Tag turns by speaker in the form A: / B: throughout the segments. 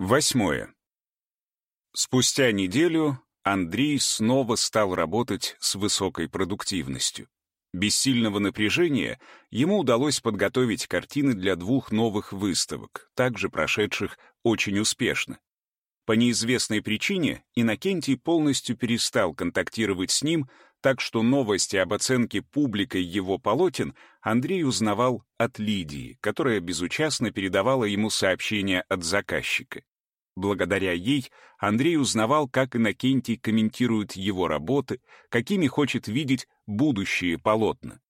A: Восьмое. Спустя неделю Андрей снова стал работать с высокой продуктивностью. Без сильного напряжения ему удалось подготовить картины для двух новых выставок, также прошедших очень успешно. По неизвестной причине Иннокентий полностью перестал контактировать с ним, так что новости об оценке публикой его полотен Андрей узнавал от Лидии, которая безучастно передавала ему сообщения от заказчика. Благодаря ей Андрей узнавал, как Иннокентий комментирует его работы, какими хочет видеть будущие полотна.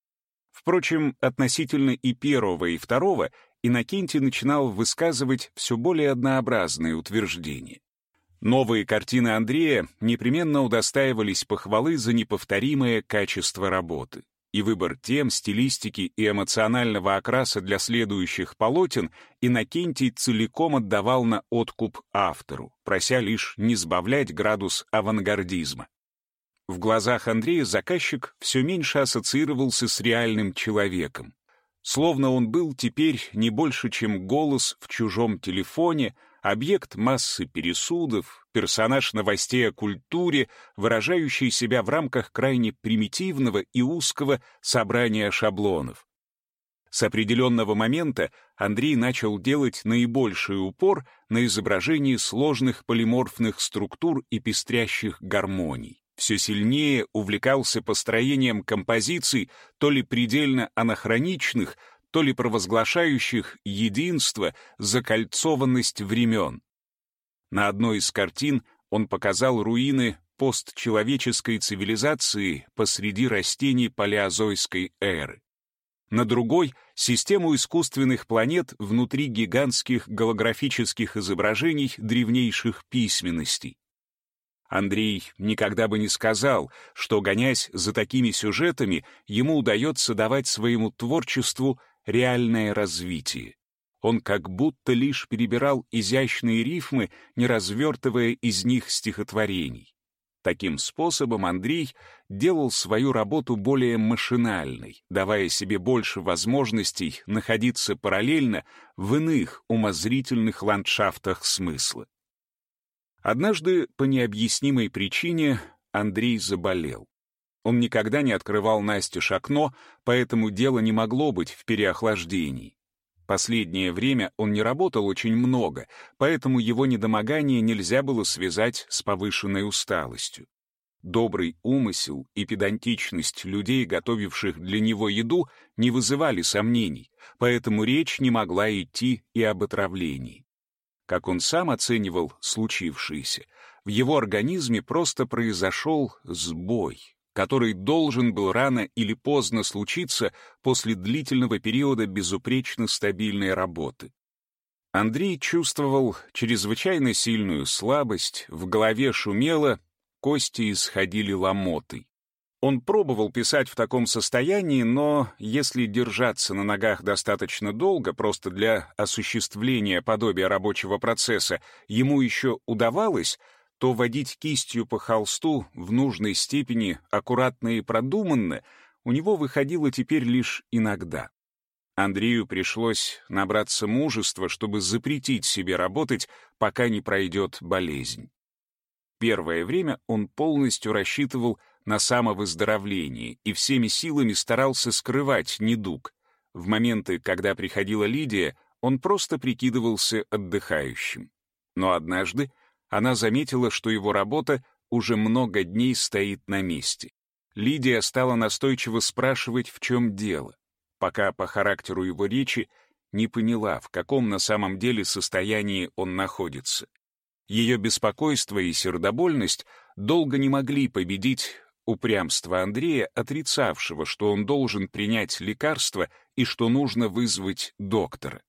A: Впрочем, относительно и первого, и второго Иннокентий начинал высказывать все более однообразные утверждения. Новые картины Андрея непременно удостаивались похвалы за неповторимое качество работы и выбор тем, стилистики и эмоционального окраса для следующих полотен Иннокентий целиком отдавал на откуп автору, прося лишь не сбавлять градус авангардизма. В глазах Андрея заказчик все меньше ассоциировался с реальным человеком. Словно он был теперь не больше, чем голос в чужом телефоне — объект массы пересудов, персонаж новостей о культуре, выражающий себя в рамках крайне примитивного и узкого собрания шаблонов. С определенного момента Андрей начал делать наибольший упор на изображении сложных полиморфных структур и пестрящих гармоний. Все сильнее увлекался построением композиций, то ли предельно анахроничных, то ли провозглашающих единство, закольцованность времен. На одной из картин он показал руины постчеловеческой цивилизации посреди растений палеозойской эры. На другой — систему искусственных планет внутри гигантских голографических изображений древнейших письменностей. Андрей никогда бы не сказал, что, гонясь за такими сюжетами, ему удается давать своему творчеству реальное развитие. Он как будто лишь перебирал изящные рифмы, не развертывая из них стихотворений. Таким способом Андрей делал свою работу более машинальной, давая себе больше возможностей находиться параллельно в иных умозрительных ландшафтах смысла. Однажды, по необъяснимой причине, Андрей заболел. Он никогда не открывал Настюш окно, поэтому дело не могло быть в переохлаждении. Последнее время он не работал очень много, поэтому его недомогание нельзя было связать с повышенной усталостью. Добрый умысел и педантичность людей, готовивших для него еду, не вызывали сомнений, поэтому речь не могла идти и об отравлении. Как он сам оценивал случившееся, в его организме просто произошел сбой, который должен был рано или поздно случиться после длительного периода безупречно стабильной работы. Андрей чувствовал чрезвычайно сильную слабость, в голове шумело, кости исходили ломотой. Он пробовал писать в таком состоянии, но если держаться на ногах достаточно долго, просто для осуществления подобия рабочего процесса, ему еще удавалось — то водить кистью по холсту в нужной степени аккуратно и продуманно у него выходило теперь лишь иногда. Андрею пришлось набраться мужества, чтобы запретить себе работать, пока не пройдет болезнь. Первое время он полностью рассчитывал на самовыздоровление и всеми силами старался скрывать недуг. В моменты, когда приходила Лидия, он просто прикидывался отдыхающим. Но однажды она заметила, что его работа уже много дней стоит на месте. Лидия стала настойчиво спрашивать, в чем дело, пока по характеру его речи не поняла, в каком на самом деле состоянии он находится. Ее беспокойство и сердобольность долго не могли победить упрямство Андрея, отрицавшего, что он должен принять лекарство и что нужно вызвать доктора.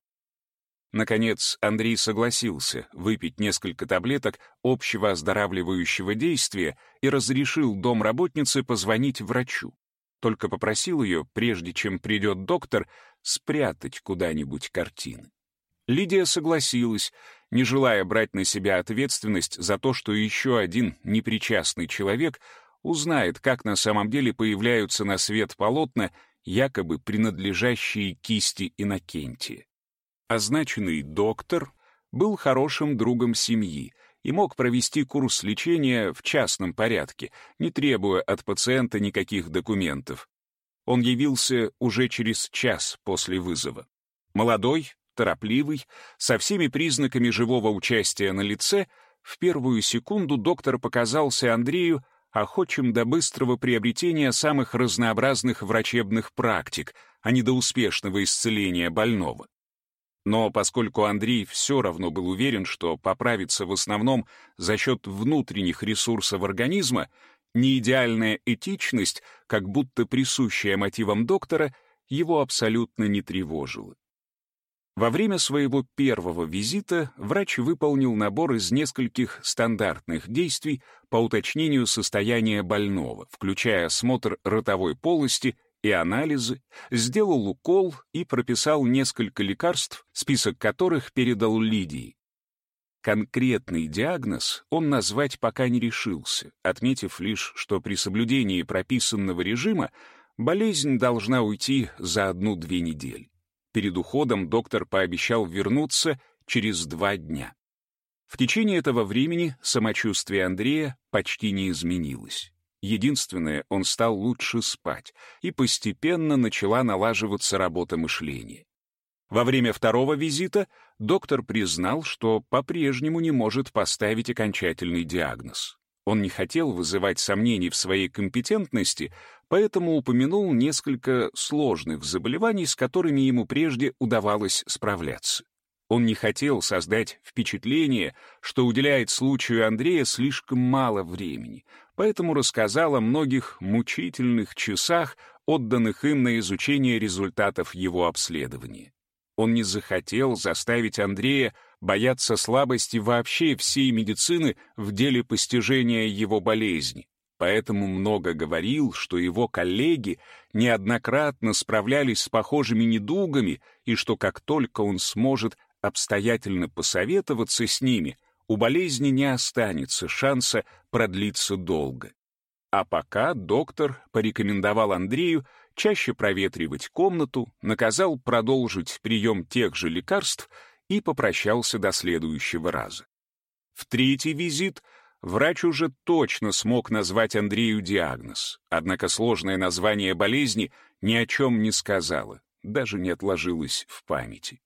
A: Наконец, Андрей согласился выпить несколько таблеток общего оздоравливающего действия и разрешил домработнице позвонить врачу. Только попросил ее, прежде чем придет доктор, спрятать куда-нибудь картины. Лидия согласилась, не желая брать на себя ответственность за то, что еще один непричастный человек узнает, как на самом деле появляются на свет полотна, якобы принадлежащие кисти Иннокентия. Означенный доктор был хорошим другом семьи и мог провести курс лечения в частном порядке, не требуя от пациента никаких документов. Он явился уже через час после вызова. Молодой, торопливый, со всеми признаками живого участия на лице, в первую секунду доктор показался Андрею охочим до быстрого приобретения самых разнообразных врачебных практик, а не до успешного исцеления больного. Но поскольку Андрей все равно был уверен, что поправится в основном за счет внутренних ресурсов организма, неидеальная этичность, как будто присущая мотивам доктора, его абсолютно не тревожила. Во время своего первого визита врач выполнил набор из нескольких стандартных действий по уточнению состояния больного, включая осмотр ротовой полости и анализы, сделал укол и прописал несколько лекарств, список которых передал Лидии. Конкретный диагноз он назвать пока не решился, отметив лишь, что при соблюдении прописанного режима болезнь должна уйти за одну-две недели. Перед уходом доктор пообещал вернуться через два дня. В течение этого времени самочувствие Андрея почти не изменилось. Единственное, он стал лучше спать, и постепенно начала налаживаться работа мышления. Во время второго визита доктор признал, что по-прежнему не может поставить окончательный диагноз. Он не хотел вызывать сомнений в своей компетентности, поэтому упомянул несколько сложных заболеваний, с которыми ему прежде удавалось справляться. Он не хотел создать впечатление, что уделяет случаю Андрея слишком мало времени, поэтому рассказал о многих мучительных часах, отданных им на изучение результатов его обследования. Он не захотел заставить Андрея бояться слабости вообще всей медицины в деле постижения его болезни, поэтому много говорил, что его коллеги неоднократно справлялись с похожими недугами и что как только он сможет обстоятельно посоветоваться с ними, у болезни не останется шанса продлиться долго. А пока доктор порекомендовал Андрею чаще проветривать комнату, наказал продолжить прием тех же лекарств и попрощался до следующего раза. В третий визит Врач уже точно смог назвать Андрею диагноз, однако сложное название болезни ни о чем не сказала, даже не отложилось в памяти.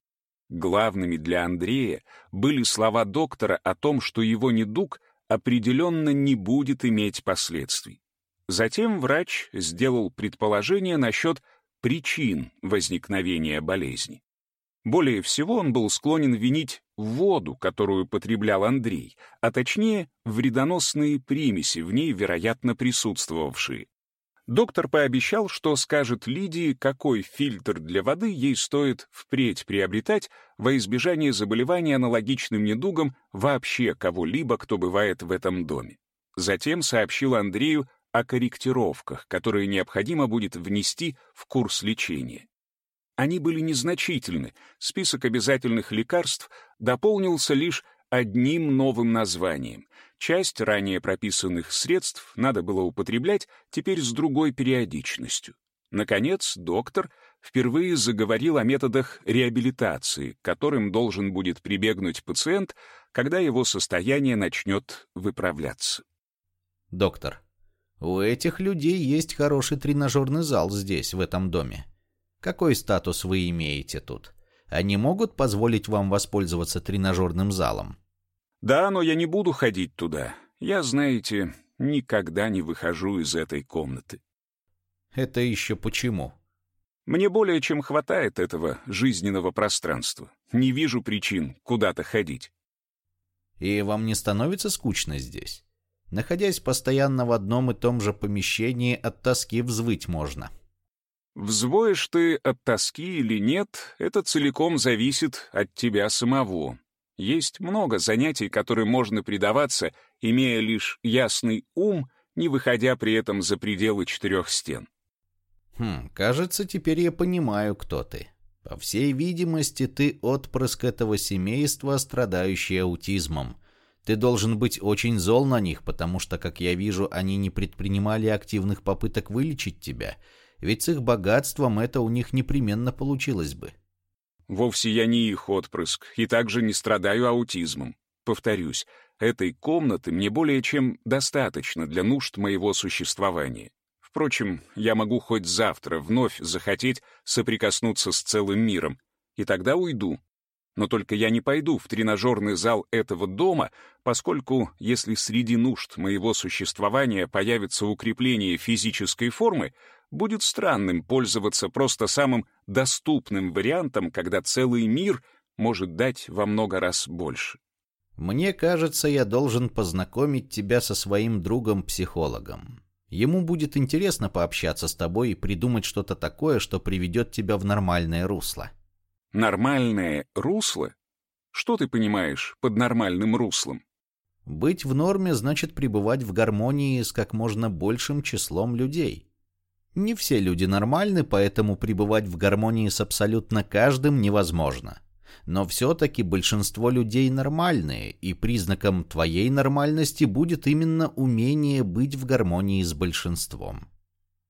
A: Главными для Андрея были слова доктора о том, что его недуг определенно не будет иметь последствий. Затем врач сделал предположение насчет причин возникновения болезни. Более всего он был склонен винить воду, которую потреблял Андрей, а точнее вредоносные примеси, в ней, вероятно, присутствовавшие. Доктор пообещал, что скажет Лидии, какой фильтр для воды ей стоит впредь приобретать во избежание заболевания аналогичным недугом вообще кого-либо, кто бывает в этом доме. Затем сообщил Андрею о корректировках, которые необходимо будет внести в курс лечения. Они были незначительны, список обязательных лекарств дополнился лишь одним новым названием. Часть ранее прописанных средств надо было употреблять теперь с другой периодичностью. Наконец, доктор впервые заговорил о методах реабилитации, к которым должен будет прибегнуть пациент, когда его состояние начнет выправляться.
B: Доктор, у этих людей есть хороший тренажерный зал здесь, в этом доме. Какой статус вы имеете тут? Они могут позволить вам воспользоваться тренажерным залом?
A: Да, но я не буду ходить туда. Я, знаете, никогда не выхожу из этой комнаты.
B: Это еще почему?
A: Мне более чем хватает этого жизненного пространства. Не вижу причин куда-то ходить.
B: И вам не становится скучно здесь? Находясь постоянно в одном и том же помещении, от тоски взвыть можно.
A: — Взвоишь ты от тоски или нет, это целиком зависит от тебя самого. Есть много занятий, которым можно предаваться, имея лишь ясный ум, не выходя при этом за пределы четырех стен.
B: Хм, кажется, теперь я понимаю, кто ты. По всей видимости, ты отпрыск этого семейства, страдающий аутизмом. Ты должен быть очень зол на них, потому что, как я вижу, они не предпринимали активных попыток вылечить тебя — ведь с их богатством это у них непременно получилось бы.
A: Вовсе я не их отпрыск и также не страдаю аутизмом. Повторюсь, этой комнаты мне более чем достаточно для нужд моего существования. Впрочем, я могу хоть завтра вновь захотеть соприкоснуться с целым миром, и тогда уйду. Но только я не пойду в тренажерный зал этого дома, поскольку если среди нужд моего существования появится укрепление физической формы, будет странным пользоваться просто самым доступным вариантом, когда целый мир может дать во много раз больше.
B: Мне кажется, я должен познакомить тебя со своим другом-психологом. Ему будет интересно пообщаться с тобой и придумать что-то такое, что приведет тебя в нормальное русло.
A: Нормальное русло? Что ты понимаешь под нормальным руслом?
B: Быть в норме значит пребывать в гармонии с как можно большим числом людей. Не все люди нормальны, поэтому пребывать в гармонии с абсолютно каждым невозможно. Но все-таки большинство людей нормальные, и признаком твоей нормальности будет именно умение быть в гармонии с большинством.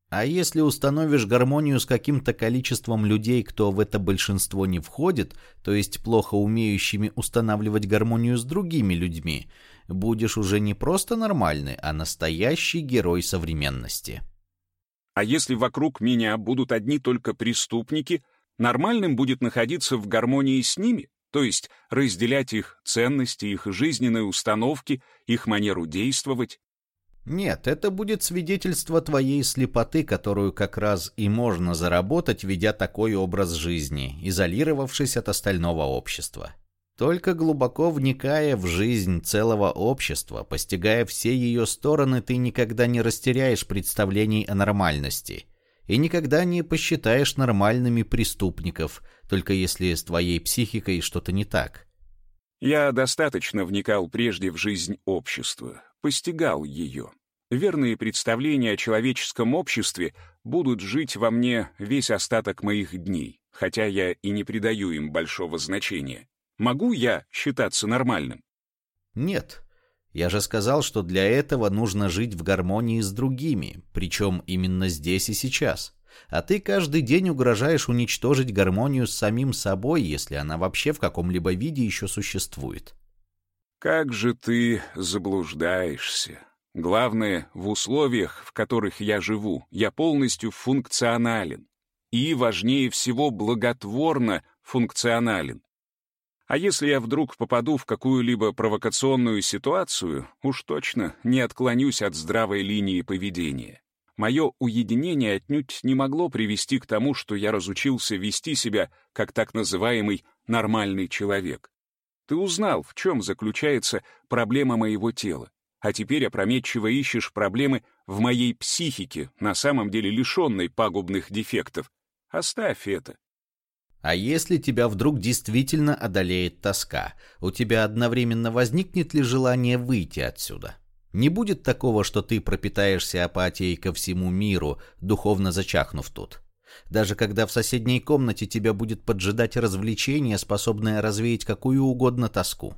B: А если установишь гармонию с каким-то количеством людей, кто в это большинство не входит, то есть плохо умеющими устанавливать гармонию с другими людьми, будешь уже не просто нормальный, а настоящий герой современности.
A: А если вокруг меня будут одни только преступники — Нормальным будет находиться в гармонии с ними, то есть разделять их ценности, их жизненные установки, их манеру действовать.
B: Нет, это будет свидетельство твоей слепоты, которую как раз и можно заработать, ведя такой образ жизни, изолировавшись от остального общества. Только глубоко вникая в жизнь целого общества, постигая все ее стороны, ты никогда не растеряешь представлений о нормальности – и никогда не посчитаешь нормальными преступников, только если с твоей психикой что-то не так.
A: Я достаточно вникал прежде в жизнь общества, постигал ее. Верные представления о человеческом обществе будут жить во мне весь остаток моих дней, хотя я и не придаю им большого значения. Могу я считаться нормальным?
B: Нет, я же сказал, что для этого нужно жить в гармонии с другими, причем именно здесь и сейчас. А ты каждый день угрожаешь уничтожить гармонию с самим собой, если она вообще в каком-либо виде еще существует.
A: Как же ты заблуждаешься. Главное, в условиях, в которых я живу, я полностью функционален. И, важнее всего, благотворно функционален. А если я вдруг попаду в какую-либо провокационную ситуацию, уж точно не отклонюсь от здравой линии поведения. Мое уединение отнюдь не могло привести к тому, что я разучился вести себя как так называемый «нормальный человек». Ты узнал, в чем заключается проблема моего тела, а теперь опрометчиво ищешь проблемы в моей психике, на самом деле лишенной пагубных дефектов. Оставь это.
B: А если тебя вдруг действительно одолеет тоска, у тебя одновременно возникнет ли желание выйти отсюда? Не будет такого, что ты пропитаешься апатией ко всему миру, духовно зачахнув тут. Даже когда в соседней комнате тебя будет поджидать развлечение, способное развеять какую угодно тоску.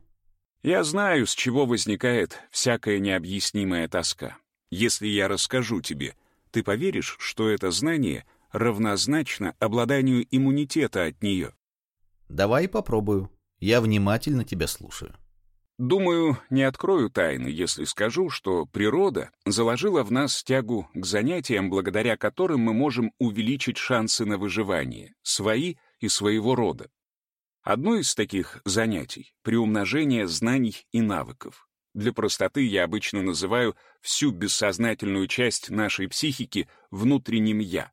A: Я знаю, с чего возникает всякая необъяснимая тоска. Если я расскажу тебе, ты поверишь, что это знание — равнозначно обладанию иммунитета от нее.
B: Давай попробую. Я внимательно тебя слушаю.
A: Думаю, не открою тайны, если скажу, что природа заложила в нас тягу к занятиям, благодаря которым мы можем увеличить шансы на выживание, свои и своего рода. Одно из таких занятий — приумножение знаний и навыков. Для простоты я обычно называю всю бессознательную часть нашей психики внутренним «я».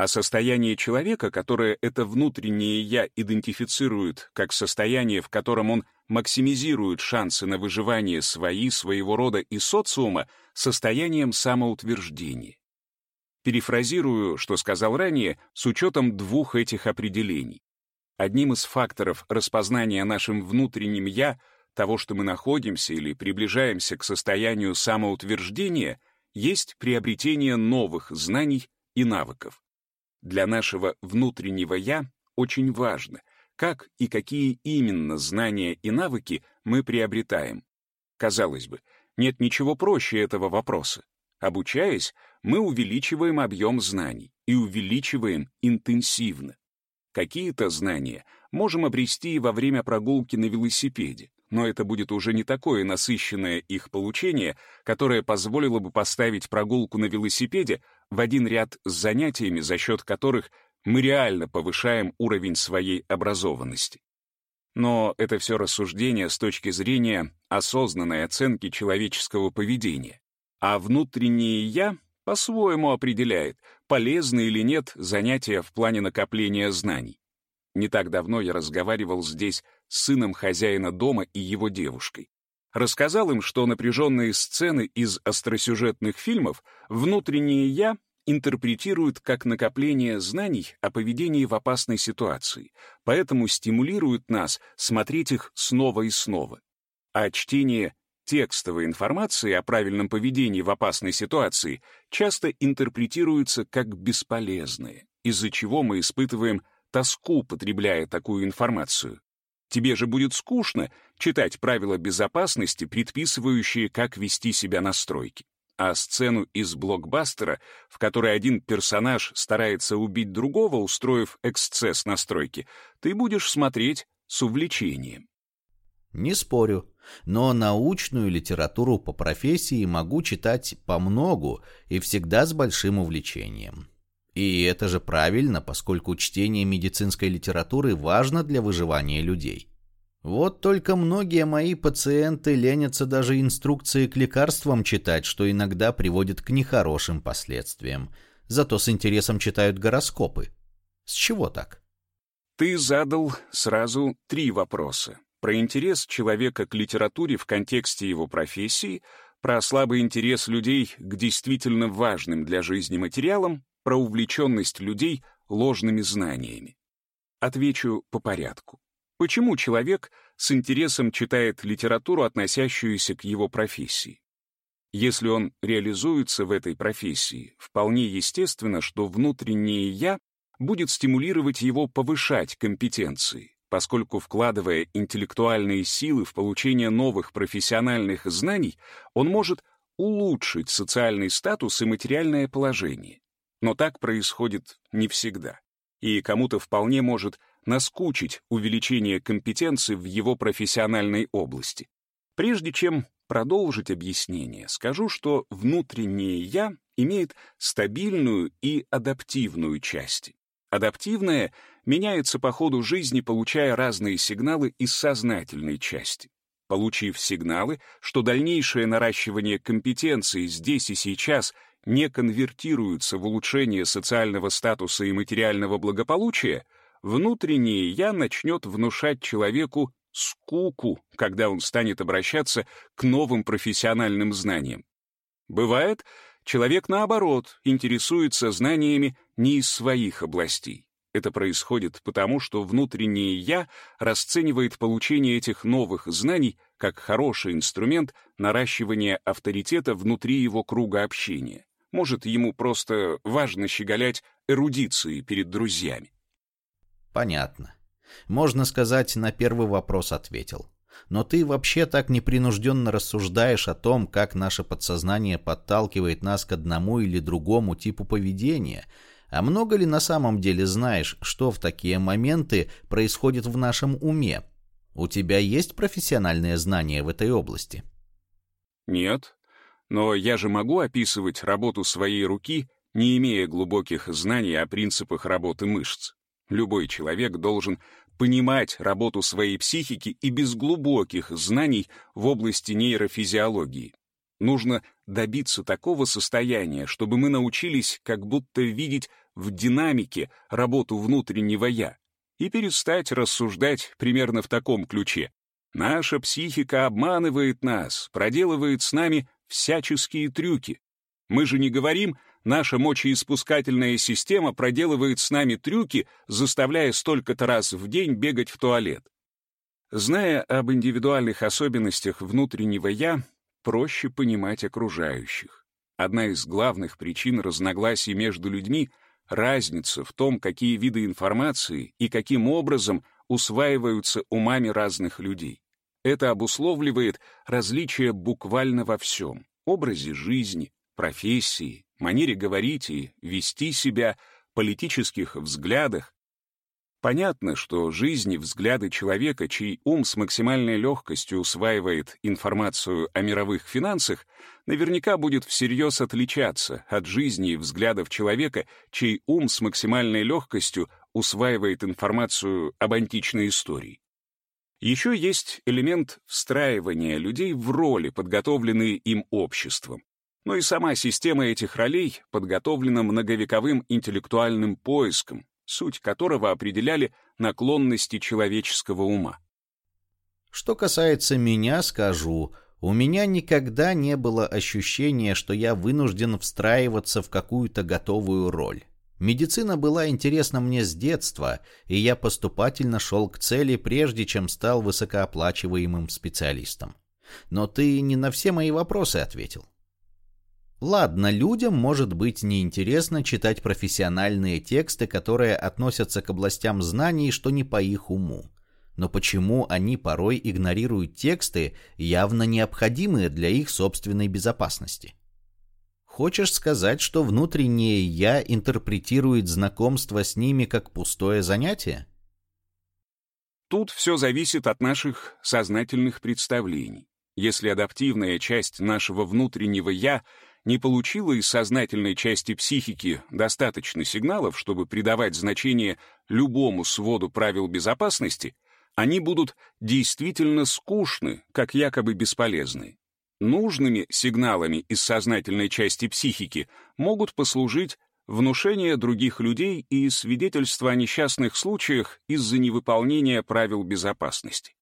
A: А состояние человека, которое это внутреннее «я» идентифицирует как состояние, в котором он максимизирует шансы на выживание свои, своего рода и социума, состоянием самоутверждения. Перефразирую, что сказал ранее, с учетом двух этих определений. Одним из факторов распознания нашим внутренним «я», того, что мы находимся или приближаемся к состоянию самоутверждения, есть приобретение новых знаний и навыков. Для нашего внутреннего «я» очень важно, как и какие именно знания и навыки мы приобретаем. Казалось бы, нет ничего проще этого вопроса. Обучаясь, мы увеличиваем объем знаний и увеличиваем интенсивно. Какие-то знания можем обрести во время прогулки на велосипеде, но это будет уже не такое насыщенное их получение, которое позволило бы поставить прогулку на велосипеде в один ряд с занятиями, за счет которых мы реально повышаем уровень своей образованности. Но это все рассуждение с точки зрения осознанной оценки человеческого поведения. А внутреннее «я» по-своему определяет, полезны или нет занятия в плане накопления знаний. Не так давно я разговаривал здесь с сыном хозяина дома и его девушкой. Рассказал им, что напряженные сцены из остросюжетных фильмов внутреннее «я» интерпретируют как накопление знаний о поведении в опасной ситуации, поэтому стимулируют нас смотреть их снова и снова. А чтение текстовой информации о правильном поведении в опасной ситуации часто интерпретируется как бесполезное, из-за чего мы испытываем тоску, потребляя такую информацию. Тебе же будет скучно читать правила безопасности, предписывающие, как вести себя на стройке. А сцену из блокбастера, в которой один персонаж старается убить другого, устроив эксцесс на стройке, ты будешь смотреть с увлечением.
B: Не спорю, но научную литературу по профессии могу читать по многу и всегда с большим увлечением. И это же правильно, поскольку чтение медицинской литературы важно для выживания людей. Вот только многие мои пациенты ленятся даже инструкции к лекарствам читать, что иногда приводит к нехорошим последствиям. Зато с интересом читают гороскопы. С чего так?
A: Ты задал сразу три вопроса. Про интерес человека к литературе в контексте его профессии, про слабый интерес людей к действительно важным для жизни материалам про увлеченность людей ложными знаниями. Отвечу по порядку. Почему человек с интересом читает литературу, относящуюся к его профессии? Если он реализуется в этой профессии, вполне естественно, что внутреннее «я» будет стимулировать его повышать компетенции, поскольку, вкладывая интеллектуальные силы в получение новых профессиональных знаний, он может улучшить социальный статус и материальное положение. Но так происходит не всегда. И кому-то вполне может наскучить увеличение компетенции в его профессиональной области. Прежде чем продолжить объяснение, скажу, что внутреннее «я» имеет стабильную и адаптивную части. Адаптивное меняется по ходу жизни, получая разные сигналы из сознательной части. Получив сигналы, что дальнейшее наращивание компетенции здесь и сейчас — не конвертируются в улучшение социального статуса и материального благополучия, внутреннее «я» начнет внушать человеку скуку, когда он станет обращаться к новым профессиональным знаниям. Бывает, человек, наоборот, интересуется знаниями не из своих областей. Это происходит потому, что внутреннее «я» расценивает получение этих новых знаний как хороший инструмент наращивания авторитета внутри его круга общения. Может, ему просто важно щеголять эрудицией перед друзьями.
B: Понятно. Можно сказать, на первый вопрос ответил. Но ты вообще так непринужденно рассуждаешь о том, как наше подсознание подталкивает нас к одному или другому типу поведения. А много ли на самом деле знаешь, что в такие моменты происходит в нашем уме? У тебя есть профессиональные знания в этой области?
A: Нет, но я же могу описывать работу своей руки, не имея глубоких знаний о принципах работы мышц. Любой человек должен понимать работу своей психики и без глубоких знаний в области нейрофизиологии. Нужно добиться такого состояния, чтобы мы научились как будто видеть в динамике работу внутреннего «я» и перестать рассуждать примерно в таком ключе. Наша психика обманывает нас, проделывает с нами всяческие трюки. Мы же не говорим, наша мочеиспускательная система проделывает с нами трюки, заставляя столько-то раз в день бегать в туалет. Зная об индивидуальных особенностях внутреннего «я», проще понимать окружающих. Одна из главных причин разногласий между людьми — разница в том, какие виды информации и каким образом усваиваются умами разных людей. Это обусловливает различия буквально во всем — образе жизни, профессии, манере говорить и вести себя, политических взглядах. Понятно, что жизни, взгляды человека, чей ум с максимальной легкостью усваивает информацию о мировых финансах, наверняка будет всерьез отличаться от жизни и взглядов человека, чей ум с максимальной легкостью усваивает информацию об античной истории. Еще есть элемент встраивания людей в роли, подготовленные им обществом. Но и сама система этих ролей подготовлена многовековым интеллектуальным поиском, суть которого определяли наклонности человеческого ума.
B: Что касается меня, скажу, у меня никогда не было ощущения, что я вынужден встраиваться в какую-то готовую роль. Медицина была интересна мне с детства, и я поступательно шел к цели, прежде чем стал высокооплачиваемым специалистом. Но ты не на все мои вопросы ответил. Ладно, людям может быть неинтересно читать профессиональные тексты, которые относятся к областям знаний, что не по их уму. Но почему они порой игнорируют тексты, явно необходимые для их собственной безопасности? Хочешь сказать, что внутреннее «я» интерпретирует знакомство с ними как пустое занятие?
A: Тут все зависит от наших сознательных представлений. Если адаптивная часть нашего внутреннего «я» — не получила из сознательной части психики достаточно сигналов, чтобы придавать значение любому своду правил безопасности, они будут действительно скучны, как якобы бесполезны. Нужными сигналами из сознательной части психики могут послужить внушение других людей и свидетельство о несчастных случаях из-за невыполнения правил безопасности.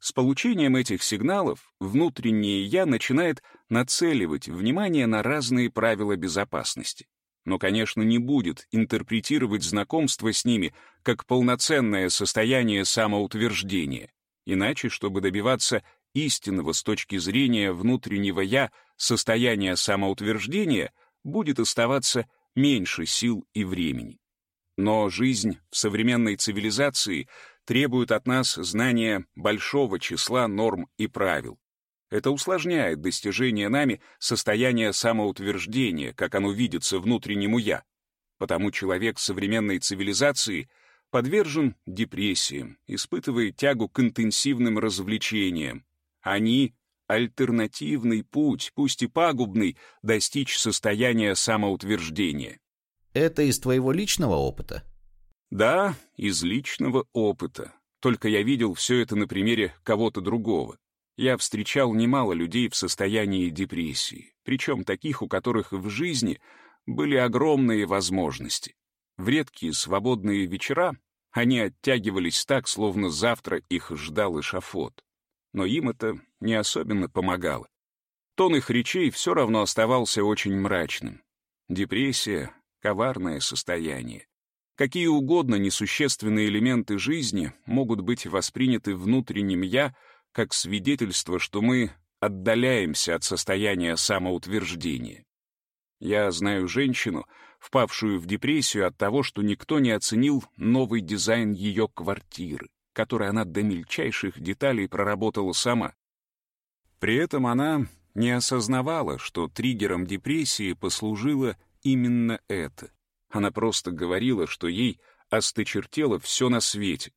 A: С получением этих сигналов внутреннее «я» начинает нацеливать внимание на разные правила безопасности. Но, конечно, не будет интерпретировать знакомство с ними как полноценное состояние самоутверждения. Иначе, чтобы добиваться истинного с точки зрения внутреннего «я» состояния самоутверждения, будет оставаться меньше сил и времени. Но жизнь в современной цивилизации требует от нас знания большого числа норм и правил. Это усложняет достижение нами состояния самоутверждения, как оно видится внутреннему «я». Потому человек современной цивилизации подвержен депрессиям, испытывает тягу к интенсивным развлечениям. Они — альтернативный путь, пусть и пагубный, достичь состояния самоутверждения.
B: Это из твоего личного опыта?
A: Да, из личного опыта. Только я видел все это на примере кого-то другого. Я встречал немало людей в состоянии депрессии, причем таких, у которых в жизни были огромные возможности. В редкие свободные вечера они оттягивались так, словно завтра их ждал эшафот. Но им это не особенно помогало. Тон их речей все равно оставался очень мрачным. Депрессия — коварное состояние. Какие угодно несущественные элементы жизни могут быть восприняты внутренним «я» как свидетельство, что мы отдаляемся от состояния самоутверждения. Я знаю женщину, впавшую в депрессию от того, что никто не оценил новый дизайн ее квартиры, который она до мельчайших деталей проработала сама. При этом она не осознавала, что триггером депрессии послужило именно это. Она просто говорила, что ей осточертело все на свете.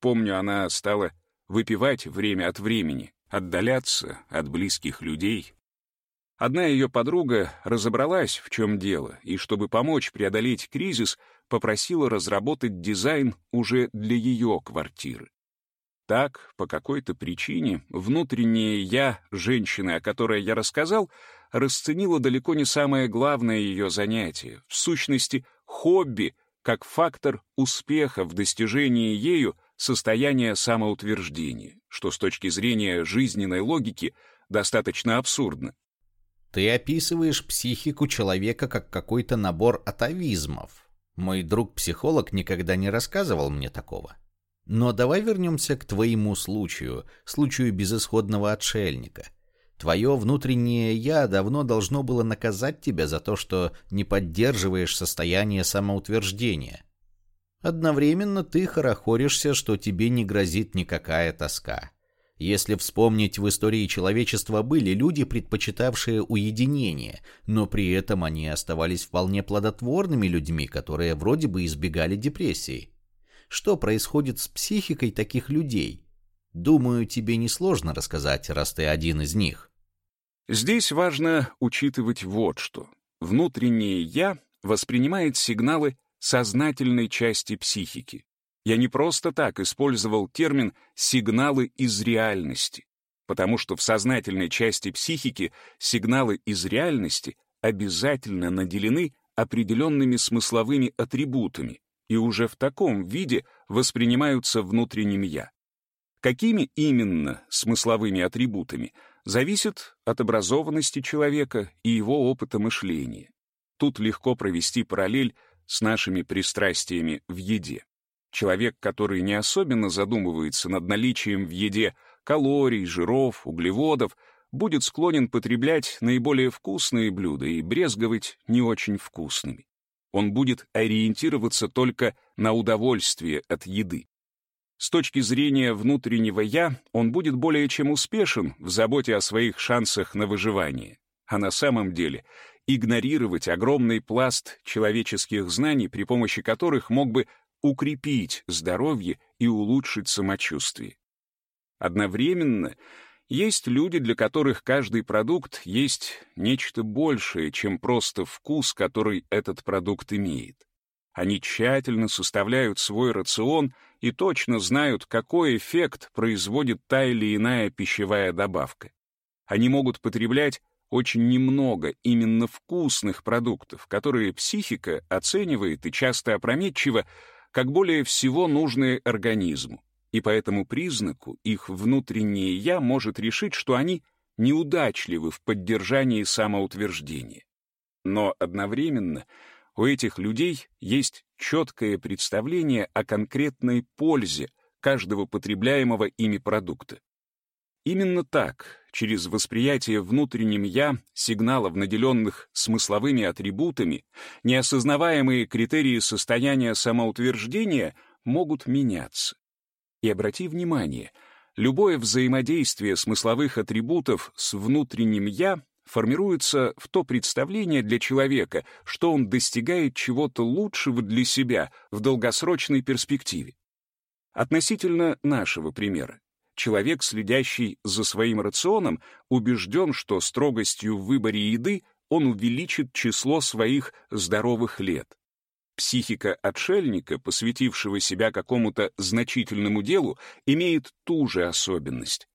A: Помню, она стала выпивать время от времени, отдаляться от близких людей. Одна ее подруга разобралась, в чем дело, и чтобы помочь преодолеть кризис, попросила разработать дизайн уже для ее квартиры. Так, по какой-то причине, внутреннее «я» женщины, о которой я рассказал, расценила далеко не самое главное ее занятие, в сущности, хобби, как фактор успеха в достижении ею состояния самоутверждения, что с точки зрения жизненной логики достаточно абсурдно.
B: Ты описываешь психику человека как какой-то набор атовизмов. Мой друг-психолог никогда не рассказывал мне такого. Но давай вернемся к твоему случаю, случаю безысходного отшельника. Твое внутреннее «я» давно должно было наказать тебя за то, что не поддерживаешь состояние самоутверждения. Одновременно ты хорохоришься, что тебе не грозит никакая тоска. Если вспомнить, в истории человечества были люди, предпочитавшие уединение, но при этом они оставались вполне плодотворными людьми, которые вроде бы избегали депрессии. Что происходит с психикой таких людей? Думаю, тебе несложно рассказать, раз ты один из них.
A: Здесь важно учитывать вот что. Внутреннее «я» воспринимает сигналы сознательной части психики. Я не просто так использовал термин «сигналы из реальности», потому что в сознательной части психики сигналы из реальности обязательно наделены определенными смысловыми атрибутами и уже в таком виде воспринимаются внутренним «я». Какими именно смысловыми атрибутами зависит от образованности человека и его опыта мышления. Тут легко провести параллель с нашими пристрастиями в еде. Человек, который не особенно задумывается над наличием в еде калорий, жиров, углеводов, будет склонен потреблять наиболее вкусные блюда и брезговать не очень вкусными. Он будет ориентироваться только на удовольствие от еды. С точки зрения внутреннего «я» он будет более чем успешен в заботе о своих шансах на выживание. А на самом деле игнорировать огромный пласт человеческих знаний, при помощи которых мог бы укрепить здоровье и улучшить самочувствие. Одновременно есть люди, для которых каждый продукт есть нечто большее, чем просто вкус, который этот продукт имеет. Они тщательно составляют свой рацион и точно знают, какой эффект производит та или иная пищевая добавка. Они могут потреблять очень немного именно вкусных продуктов, которые психика оценивает и часто опрометчиво как более всего нужные организму, и по этому признаку их внутреннее «я» может решить, что они неудачливы в поддержании самоутверждения. Но одновременно у этих людей есть четкое представление о конкретной пользе каждого потребляемого ими продукта. Именно так, через восприятие внутренним «я» сигналов, наделенных смысловыми атрибутами, неосознаваемые критерии состояния самоутверждения могут меняться. И обрати внимание, любое взаимодействие смысловых атрибутов с внутренним «я» формируется в то представление для человека, что он достигает чего-то лучшего для себя в долгосрочной перспективе. Относительно нашего примера человек, следящий за своим рационом, убежден, что строгостью в выборе еды он увеличит число своих здоровых лет. Психика отшельника, посвятившего себя какому-то значительному делу, имеет ту же особенность.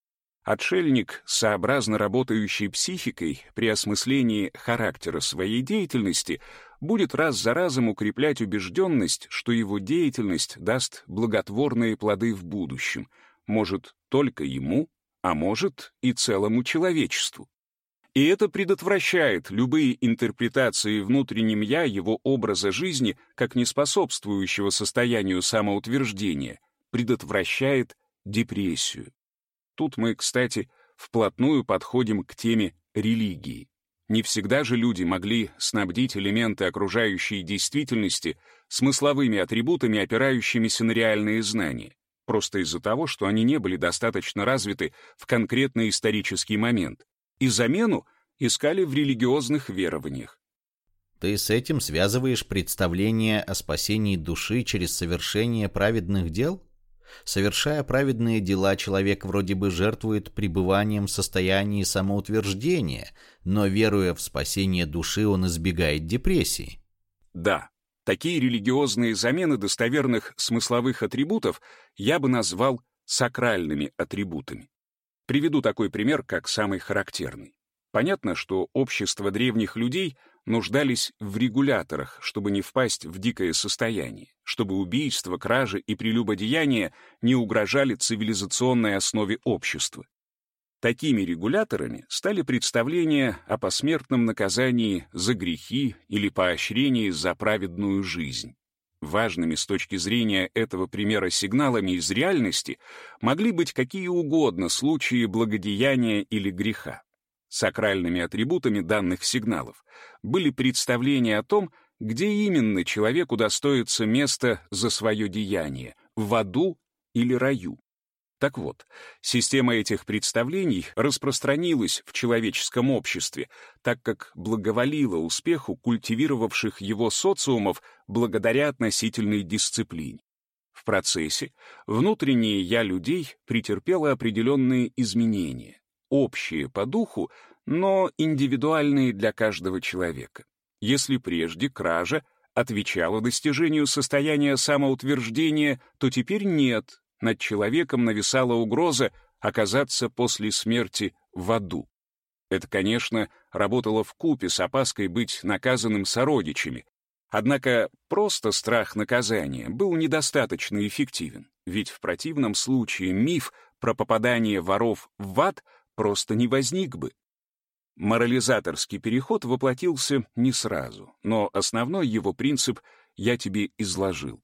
A: Отшельник, сообразно работающий психикой при осмыслении характера своей деятельности, будет раз за разом укреплять убежденность, что его деятельность даст благотворные плоды в будущем — может только ему, а может и целому человечеству. И это предотвращает любые интерпретации внутренним «я» его образа жизни как неспособствующего состоянию самоутверждения, предотвращает депрессию. Тут мы, кстати, вплотную подходим к теме религии. Не всегда же люди могли снабдить элементы окружающей действительности смысловыми атрибутами, опирающимися на реальные знания просто из-за того, что они не были достаточно развиты в конкретный исторический момент, и замену искали в религиозных верованиях.
B: Ты с этим связываешь представление о спасении души через совершение праведных дел? Совершая праведные дела, человек вроде бы жертвует пребыванием в состоянии самоутверждения, но веруя в спасение души, он избегает депрессии.
A: Да, Такие религиозные замены достоверных смысловых атрибутов я бы назвал сакральными атрибутами. Приведу такой пример, как самый характерный. Понятно, что общество древних людей нуждались в регуляторах, чтобы не впасть в дикое состояние, чтобы убийства, кражи и прелюбодеяния не угрожали цивилизационной основе общества. Такими регуляторами стали представления о посмертном наказании за грехи или поощрении за праведную жизнь. Важными с точки зрения этого примера сигналами из реальности могли быть какие угодно случаи благодеяния или греха. Сакральными атрибутами данных сигналов были представления о том, где именно человек удостоится места за свое деяние — в аду или раю. Так вот, система этих представлений распространилась в человеческом обществе, так как благоволила успеху культивировавших его социумов благодаря относительной дисциплине. В процессе внутреннее «я» людей претерпело определенные изменения, общие по духу, но индивидуальные для каждого человека. Если прежде кража отвечала достижению состояния самоутверждения, то теперь нет, над человеком нависала угроза оказаться после смерти в аду. Это, конечно, работало в купе с опаской быть наказанным сородичами. Однако просто страх наказания был недостаточно эффективен, ведь в противном случае миф про попадание воров в ад просто не возник бы. Морализаторский переход воплотился не сразу, но основной его принцип я тебе изложил.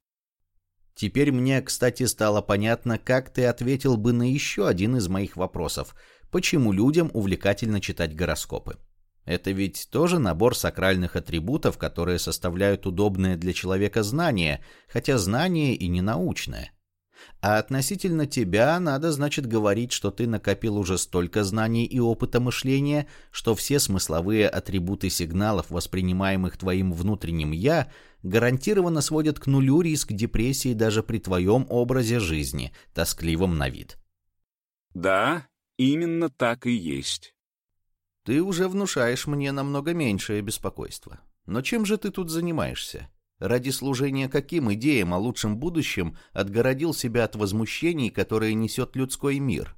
B: Теперь мне, кстати, стало понятно, как ты ответил бы на еще один из моих вопросов. Почему людям увлекательно читать гороскопы? Это ведь тоже набор сакральных атрибутов, которые составляют удобное для человека знание, хотя знание и не научное. А относительно тебя надо, значит, говорить, что ты накопил уже столько знаний и опыта мышления, что все смысловые атрибуты сигналов, воспринимаемых твоим внутренним «я», гарантированно сводят к нулю риск депрессии даже при твоем образе жизни, тоскливом на вид.
A: Да, именно так и есть.
B: Ты уже внушаешь мне намного меньшее беспокойство. Но чем же ты тут занимаешься? Ради служения каким идеям о лучшем будущем отгородил себя от возмущений, которые несет людской мир?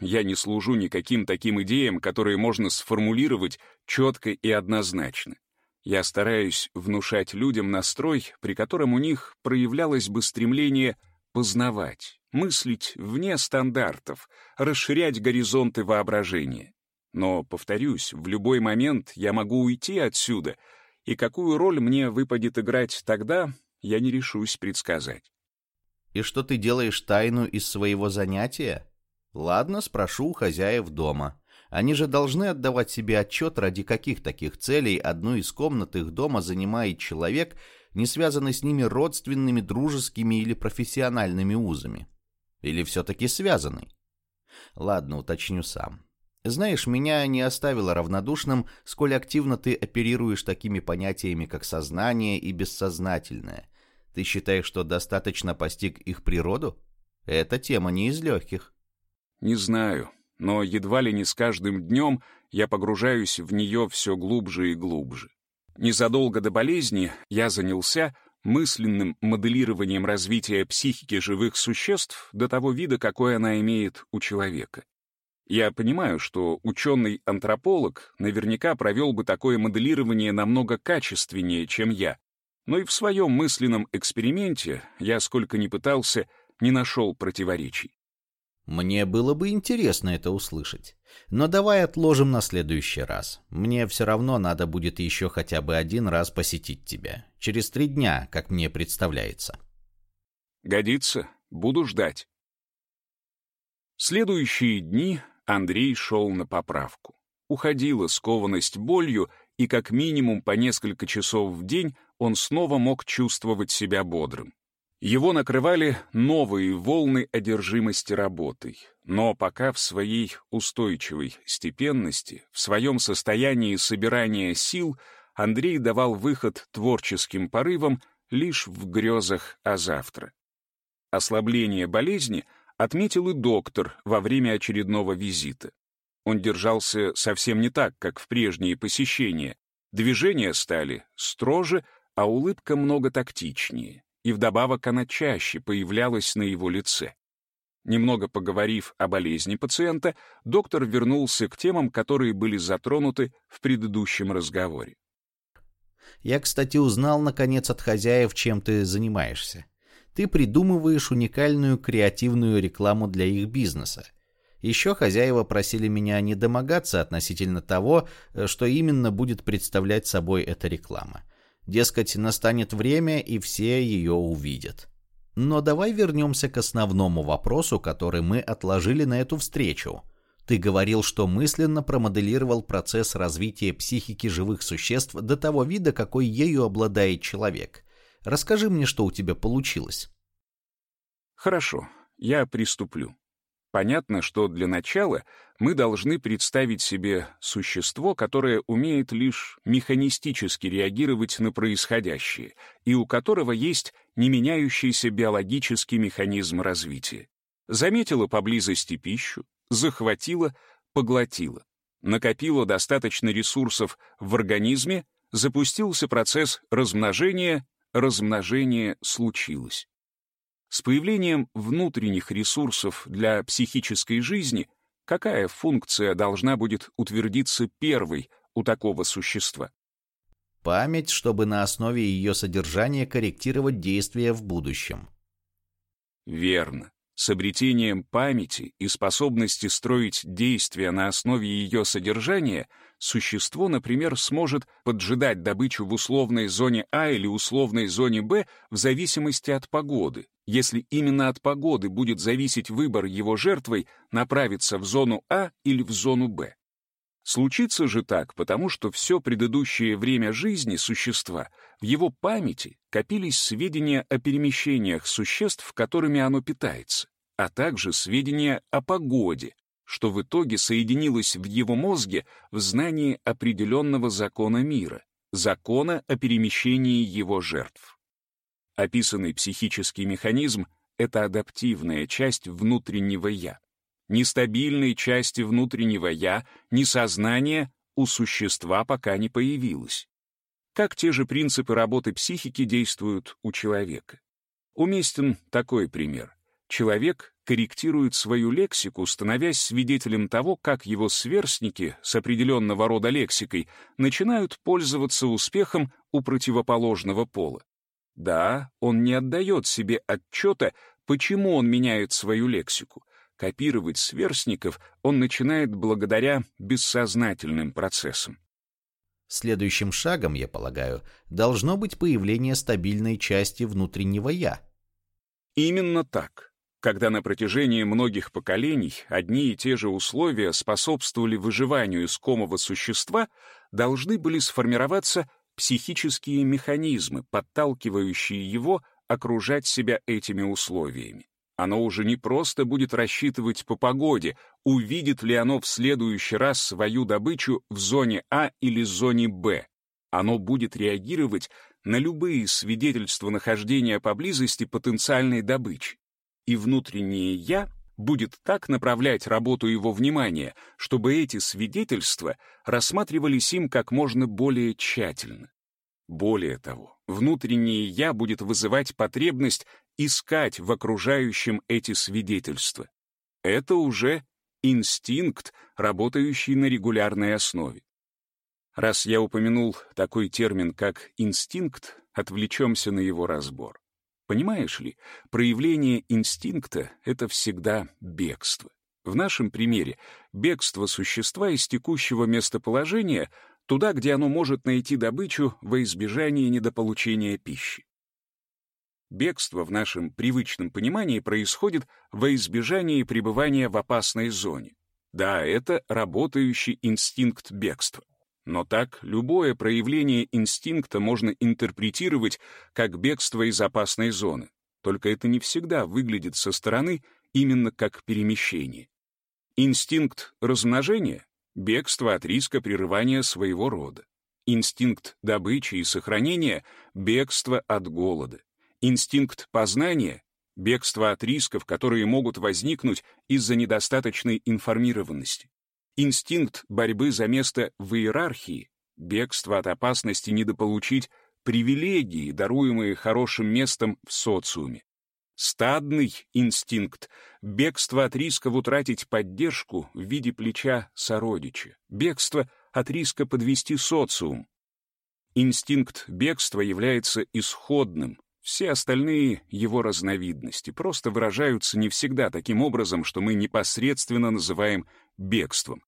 A: Я не служу никаким таким идеям, которые можно сформулировать четко и однозначно. Я стараюсь внушать людям настрой, при котором у них проявлялось бы стремление познавать, мыслить вне стандартов, расширять горизонты воображения. Но, повторюсь, в любой момент я могу уйти отсюда — и какую роль мне выпадет играть тогда, я не решусь предсказать.
B: И что ты делаешь тайну из своего занятия? Ладно, спрошу у хозяев дома. Они же должны отдавать себе отчет, ради каких таких целей одну из комнат их дома занимает человек, не связанный с ними родственными, дружескими или профессиональными узами. Или все-таки связанный? Ладно, уточню сам. Знаешь, меня не оставило равнодушным, сколь активно ты оперируешь такими понятиями, как сознание и бессознательное. Ты считаешь, что достаточно постиг их природу? Эта тема не из легких.
A: Не знаю, но едва ли не с каждым днем я погружаюсь в нее все глубже и глубже. Незадолго до болезни я занялся мысленным моделированием развития психики живых существ до того вида, какой она имеет у человека. Я понимаю, что ученый-антрополог наверняка провел бы такое моделирование намного качественнее, чем я, но и в своем мысленном эксперименте я, сколько ни пытался, не нашел противоречий.
B: Мне было бы интересно это услышать. Но давай отложим на следующий раз. Мне все равно надо будет еще хотя бы один раз посетить тебя. Через три дня, как мне представляется.
A: Годится. Буду ждать. Следующие дни Андрей шел на поправку. Уходила скованность болью, и как минимум по несколько часов в день он снова мог чувствовать себя бодрым. Его накрывали новые волны одержимости работой, но пока в своей устойчивой степенности, в своем состоянии собирания сил, Андрей давал выход творческим порывам лишь в грезах о завтра. Ослабление болезни — отметил и доктор во время очередного визита. Он держался совсем не так, как в прежние посещения. Движения стали строже, а улыбка много тактичнее, и вдобавок она чаще появлялась на его лице. Немного поговорив о болезни пациента, доктор вернулся к темам, которые были затронуты в предыдущем разговоре.
B: «Я, кстати, узнал, наконец, от хозяев, чем ты занимаешься ты придумываешь уникальную креативную рекламу для их бизнеса. Еще хозяева просили меня не домогаться относительно того, э, что именно будет представлять собой эта реклама. Дескать, настанет время, и все ее увидят. Но давай вернемся к основному вопросу, который мы отложили на эту встречу. Ты говорил, что мысленно промоделировал процесс развития психики живых существ до того вида, какой ею обладает человек. Расскажи мне, что у тебя получилось.
A: Хорошо, я приступлю. Понятно, что для начала мы должны представить себе существо, которое умеет лишь механистически реагировать на происходящее и у которого есть не меняющийся биологический механизм развития. Заметила поблизости пищу, захватила, поглотила. Накопила достаточно ресурсов в организме, запустился процесс размножения, размножение случилось. С появлением внутренних ресурсов для психической жизни какая функция должна будет утвердиться первой у такого существа?
B: Память, чтобы на основе ее содержания корректировать действия в будущем.
A: Верно. С обретением памяти и способности строить действия на основе ее содержания существо, например, сможет поджидать добычу в условной зоне А или условной зоне Б в зависимости от погоды. Если именно от погоды будет зависеть выбор его жертвой направиться в зону А или в зону Б. Случится же так, потому что все предыдущее время жизни существа в его памяти копились сведения о перемещениях существ, которыми оно питается, а также сведения о погоде, что в итоге соединилось в его мозге в знании определенного закона мира, закона о перемещении его жертв. Описанный психический механизм — это адаптивная часть внутреннего «я», ни стабильной части внутреннего «я», ни сознания у существа пока не появилось. Как те же принципы работы психики действуют у человека? Уместен такой пример. Человек корректирует свою лексику, становясь свидетелем того, как его сверстники с определенного рода лексикой начинают пользоваться успехом у противоположного пола. Да, он не отдает себе отчета, почему он меняет свою лексику — Копировать сверстников он начинает благодаря бессознательным процессам.
B: Следующим шагом, я полагаю, должно быть появление стабильной части внутреннего «я».
A: Именно так. Когда на протяжении многих поколений одни и те же условия способствовали выживанию искомого существа, должны были сформироваться психические механизмы, подталкивающие его окружать себя этими условиями. Оно уже не просто будет рассчитывать по погоде, увидит ли оно в следующий раз свою добычу в зоне А или зоне Б. Оно будет реагировать на любые свидетельства нахождения поблизости потенциальной добычи. И внутреннее «я» будет так направлять работу его внимания, чтобы эти свидетельства рассматривались им как можно более тщательно. Более того, внутреннее «я» будет вызывать потребность искать в окружающем эти свидетельства. Это уже инстинкт, работающий на регулярной основе. Раз я упомянул такой термин, как инстинкт, отвлечемся на его разбор. Понимаешь ли, проявление инстинкта — это всегда бегство. В нашем примере бегство существа из текущего местоположения туда, где оно может найти добычу во избежание недополучения пищи. Бегство в нашем привычном понимании происходит во избежании пребывания в опасной зоне. Да, это работающий инстинкт бегства. Но так любое проявление инстинкта можно интерпретировать как бегство из опасной зоны. Только это не всегда выглядит со стороны именно как перемещение. Инстинкт размножения — бегство от риска прерывания своего рода. Инстинкт добычи и сохранения — бегство от голода. Инстинкт познания — бегство от рисков, которые могут возникнуть из-за недостаточной информированности. Инстинкт борьбы за место в иерархии — бегство от опасности недополучить привилегии, даруемые хорошим местом в социуме. Стадный инстинкт — бегство от риска утратить поддержку в виде плеча сородича, бегство от риска подвести социум. Инстинкт бегства является исходным, все остальные его разновидности просто выражаются не всегда таким образом, что мы непосредственно называем бегством.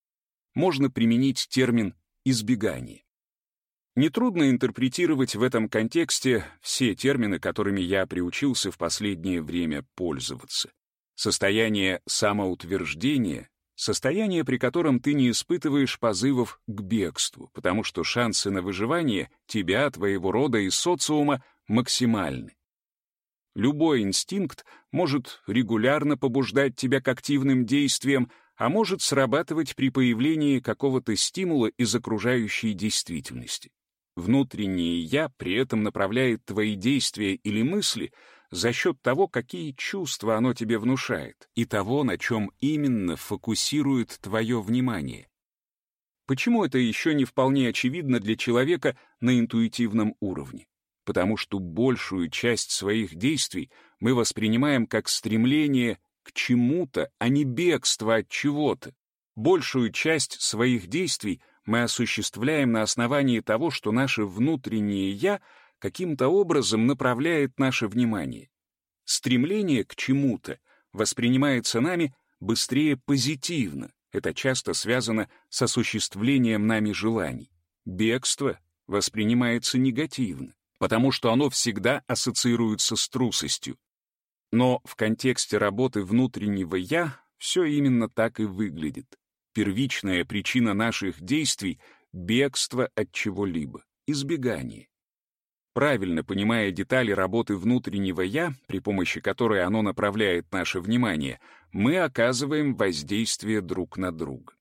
A: Можно применить термин «избегание». Нетрудно интерпретировать в этом контексте все термины, которыми я приучился в последнее время пользоваться. Состояние самоутверждения — состояние, при котором ты не испытываешь позывов к бегству, потому что шансы на выживание тебя, твоего рода и социума максимальны. Любой инстинкт может регулярно побуждать тебя к активным действиям, а может срабатывать при появлении какого-то стимула из окружающей действительности. Внутреннее «я» при этом направляет твои действия или мысли за счет того, какие чувства оно тебе внушает, и того, на чем именно фокусирует твое внимание. Почему это еще не вполне очевидно для человека на интуитивном уровне? Потому что большую часть своих действий мы воспринимаем как стремление к чему-то, а не бегство от чего-то. Большую часть своих действий мы осуществляем на основании того, что наше внутреннее «я» каким-то образом направляет наше внимание. Стремление к чему-то воспринимается нами быстрее позитивно. Это часто связано с осуществлением нами желаний. Бегство воспринимается негативно, потому что оно всегда ассоциируется с трусостью. Но в контексте работы внутреннего «я» все именно так и выглядит. Первичная причина наших действий — бегство от чего-либо, избегание. Правильно понимая детали работы внутреннего «я», при помощи которой оно направляет наше внимание, мы оказываем воздействие друг на друга.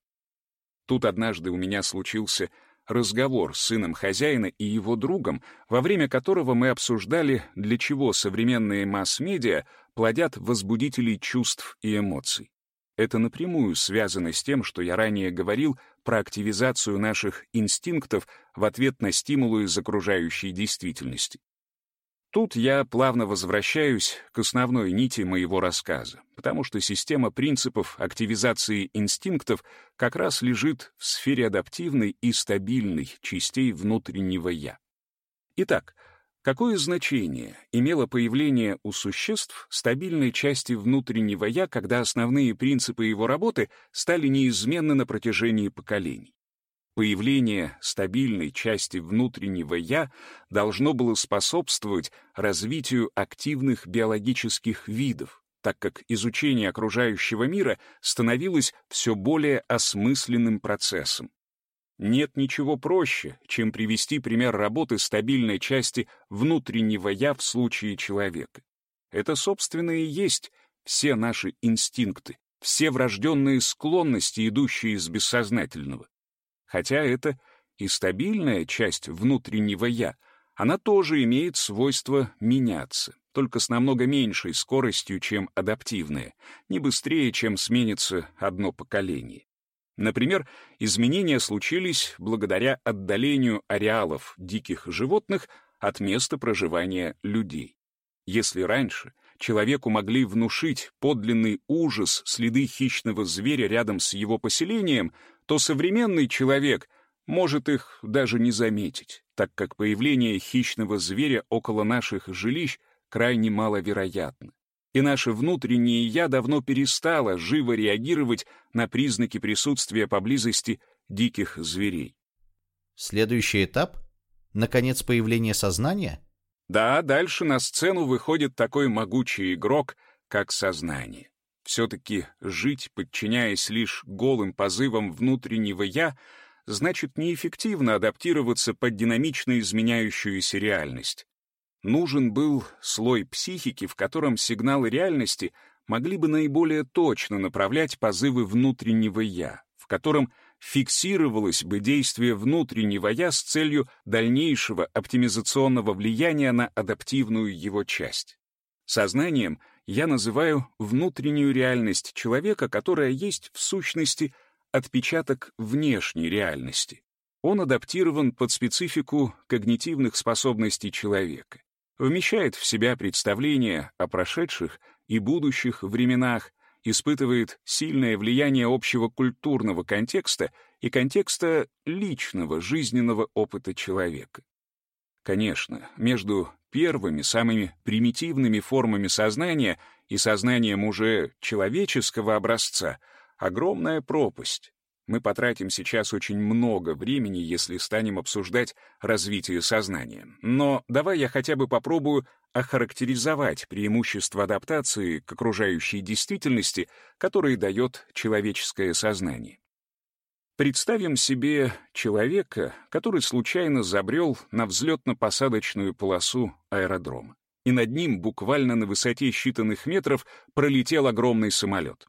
A: Тут однажды у меня случился разговор с сыном хозяина и его другом, во время которого мы обсуждали, для чего современные масс-медиа плодят возбудителей чувств и эмоций. Это напрямую связано с тем, что я ранее говорил про активизацию наших инстинктов в ответ на стимулы из окружающей действительности. Тут я плавно возвращаюсь к основной нити моего рассказа, потому что система принципов активизации инстинктов как раз лежит в сфере адаптивной и стабильной частей внутреннего «я». Итак, какое значение имело появление у существ стабильной части внутреннего «я», когда основные принципы его работы стали неизменны на протяжении поколений? Появление стабильной части внутреннего «я» должно было способствовать развитию активных биологических видов, так как изучение окружающего мира становилось все более осмысленным процессом. Нет ничего проще, чем привести пример работы стабильной части внутреннего «я» в случае человека. Это, собственно, и есть все наши инстинкты, все врожденные склонности, идущие из бессознательного. Хотя это и стабильная часть внутреннего «я», она тоже имеет свойство меняться, только с намного меньшей скоростью, чем адаптивная, не быстрее, чем сменится одно поколение. Например, изменения случились благодаря отдалению ареалов диких животных от места проживания людей. Если раньше человеку могли внушить подлинный ужас следы хищного зверя рядом с его поселением, то современный человек может их даже не заметить, так как появление хищного зверя около наших жилищ крайне маловероятно. И наше внутреннее «я» давно перестало живо реагировать на признаки присутствия поблизости диких зверей.
B: Следующий этап? Наконец, появление сознания?
A: Да, дальше на сцену выходит такой могучий игрок, как сознание. Все-таки жить, подчиняясь лишь голым позывам внутреннего «я», значит неэффективно адаптироваться под динамично изменяющуюся реальность. Нужен был слой психики, в котором сигналы реальности могли бы наиболее точно направлять позывы внутреннего «я», в котором фиксировалось бы действие внутреннего «я» с целью дальнейшего оптимизационного влияния на адаптивную его часть. Сознанием — я называю внутреннюю реальность человека, которая есть в сущности отпечаток внешней реальности. Он адаптирован под специфику когнитивных способностей человека, вмещает в себя представления о прошедших и будущих временах, испытывает сильное влияние общего культурного контекста и контекста личного жизненного опыта человека. Конечно, между первыми, самыми примитивными формами сознания и сознанием уже человеческого образца огромная пропасть. Мы потратим сейчас очень много времени, если станем обсуждать развитие сознания. Но давай я хотя бы попробую охарактеризовать преимущества адаптации к окружающей действительности, которые дает человеческое сознание. Представим себе человека, который случайно забрел на взлетно-посадочную полосу аэродрома. и над ним буквально на высоте считанных метров пролетел огромный самолет.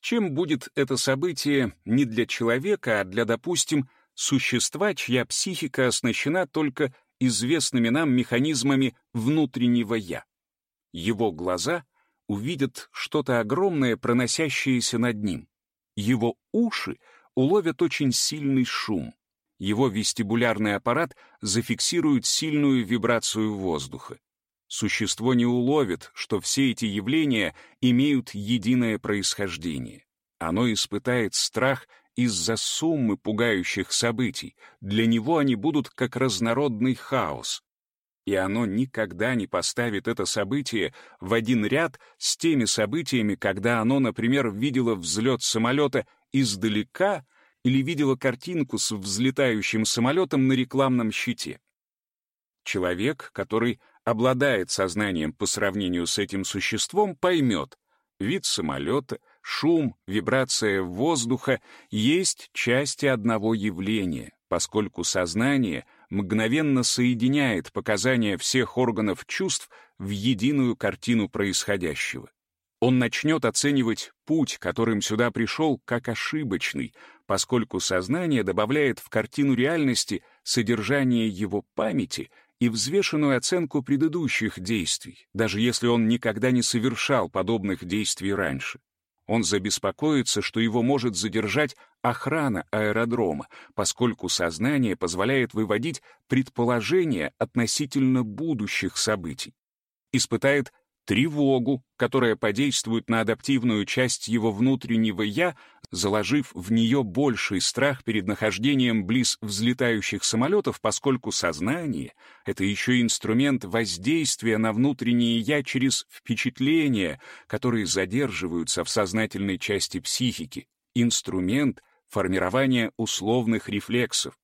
A: Чем будет это событие не для человека, а для, допустим, существа, чья психика оснащена только известными нам механизмами внутреннего «я»? Его глаза увидят что-то огромное, проносящееся над ним. Его уши уловят очень сильный шум. Его вестибулярный аппарат зафиксирует сильную вибрацию воздуха. Существо не уловит, что все эти явления имеют единое происхождение. Оно испытает страх из-за суммы пугающих событий. Для него они будут как разнородный хаос. И оно никогда не поставит это событие в один ряд с теми событиями, когда оно, например, видело взлет самолета издалека или видело картинку с взлетающим самолетом на рекламном щите. Человек, который обладает сознанием по сравнению с этим существом, поймет, вид самолета, шум, вибрация воздуха есть части одного явления, поскольку сознание мгновенно соединяет показания всех органов чувств в единую картину происходящего. Он начнет оценивать путь, которым сюда пришел, как ошибочный, поскольку сознание добавляет в картину реальности содержание его памяти и взвешенную оценку предыдущих действий, даже если он никогда не совершал подобных действий раньше. Он забеспокоится, что его может задержать охрана аэродрома, поскольку сознание позволяет выводить предположения относительно будущих событий. Испытает тревогу, которая подействует на адаптивную часть его внутреннего «я», заложив в нее больший страх перед нахождением близ взлетающих самолетов, поскольку сознание — это еще инструмент воздействия на внутреннее «я» через впечатления, которые задерживаются в сознательной части психики, инструмент формирования условных рефлексов.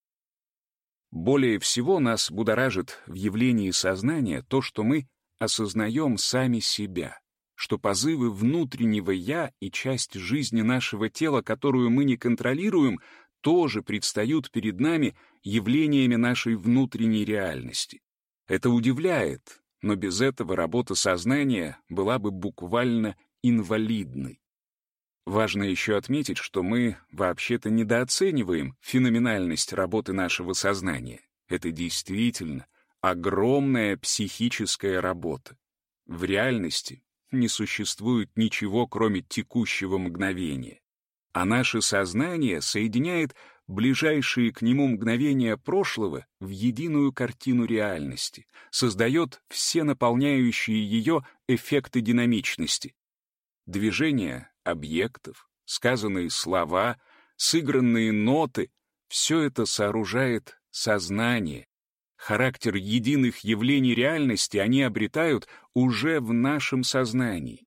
A: Более всего нас будоражит в явлении сознания то, что мы осознаем сами себя, что позывы внутреннего «я» и часть жизни нашего тела, которую мы не контролируем, тоже предстают перед нами явлениями нашей внутренней реальности. Это удивляет, но без этого работа сознания была бы буквально инвалидной. Важно еще отметить, что мы вообще-то недооцениваем феноменальность работы нашего сознания. Это действительно огромная психическая работа. В реальности не существует ничего, кроме текущего мгновения. А наше сознание соединяет ближайшие к нему мгновения прошлого в единую картину реальности, создает все наполняющие ее эффекты динамичности. Движения объектов, сказанные слова, сыгранные ноты — все это сооружает сознание, Характер единых явлений реальности они обретают уже в нашем сознании.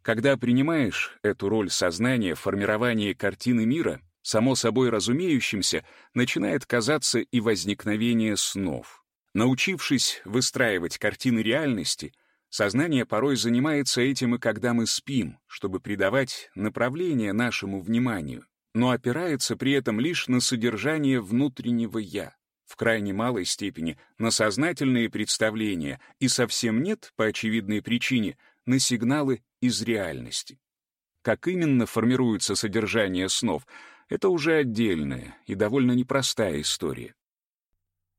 A: Когда принимаешь эту роль сознания в формировании картины мира, само собой разумеющимся, начинает казаться и возникновение снов. Научившись выстраивать картины реальности, сознание порой занимается этим и когда мы спим, чтобы придавать направление нашему вниманию, но опирается при этом лишь на содержание внутреннего «я» в крайне малой степени на сознательные представления и совсем нет, по очевидной причине, на сигналы из реальности. Как именно формируется содержание снов, это уже отдельная и довольно непростая история.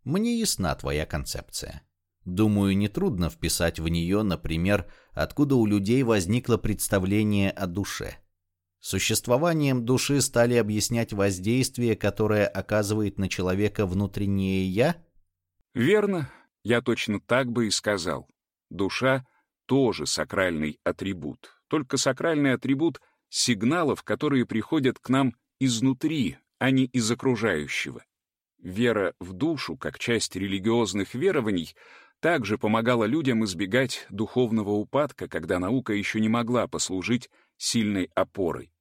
B: Мне ясна твоя концепция. Думаю, нетрудно вписать в нее, например, откуда у людей возникло представление о душе — Существованием души стали объяснять воздействие, которое оказывает на человека внутреннее «я»?
A: Верно, я точно так бы и сказал. Душа — тоже сакральный атрибут, только сакральный атрибут сигналов, которые приходят к нам изнутри, а не из окружающего. Вера в душу, как часть религиозных верований, также помогала людям избегать духовного упадка, когда наука еще не могла послужить сильной опорой.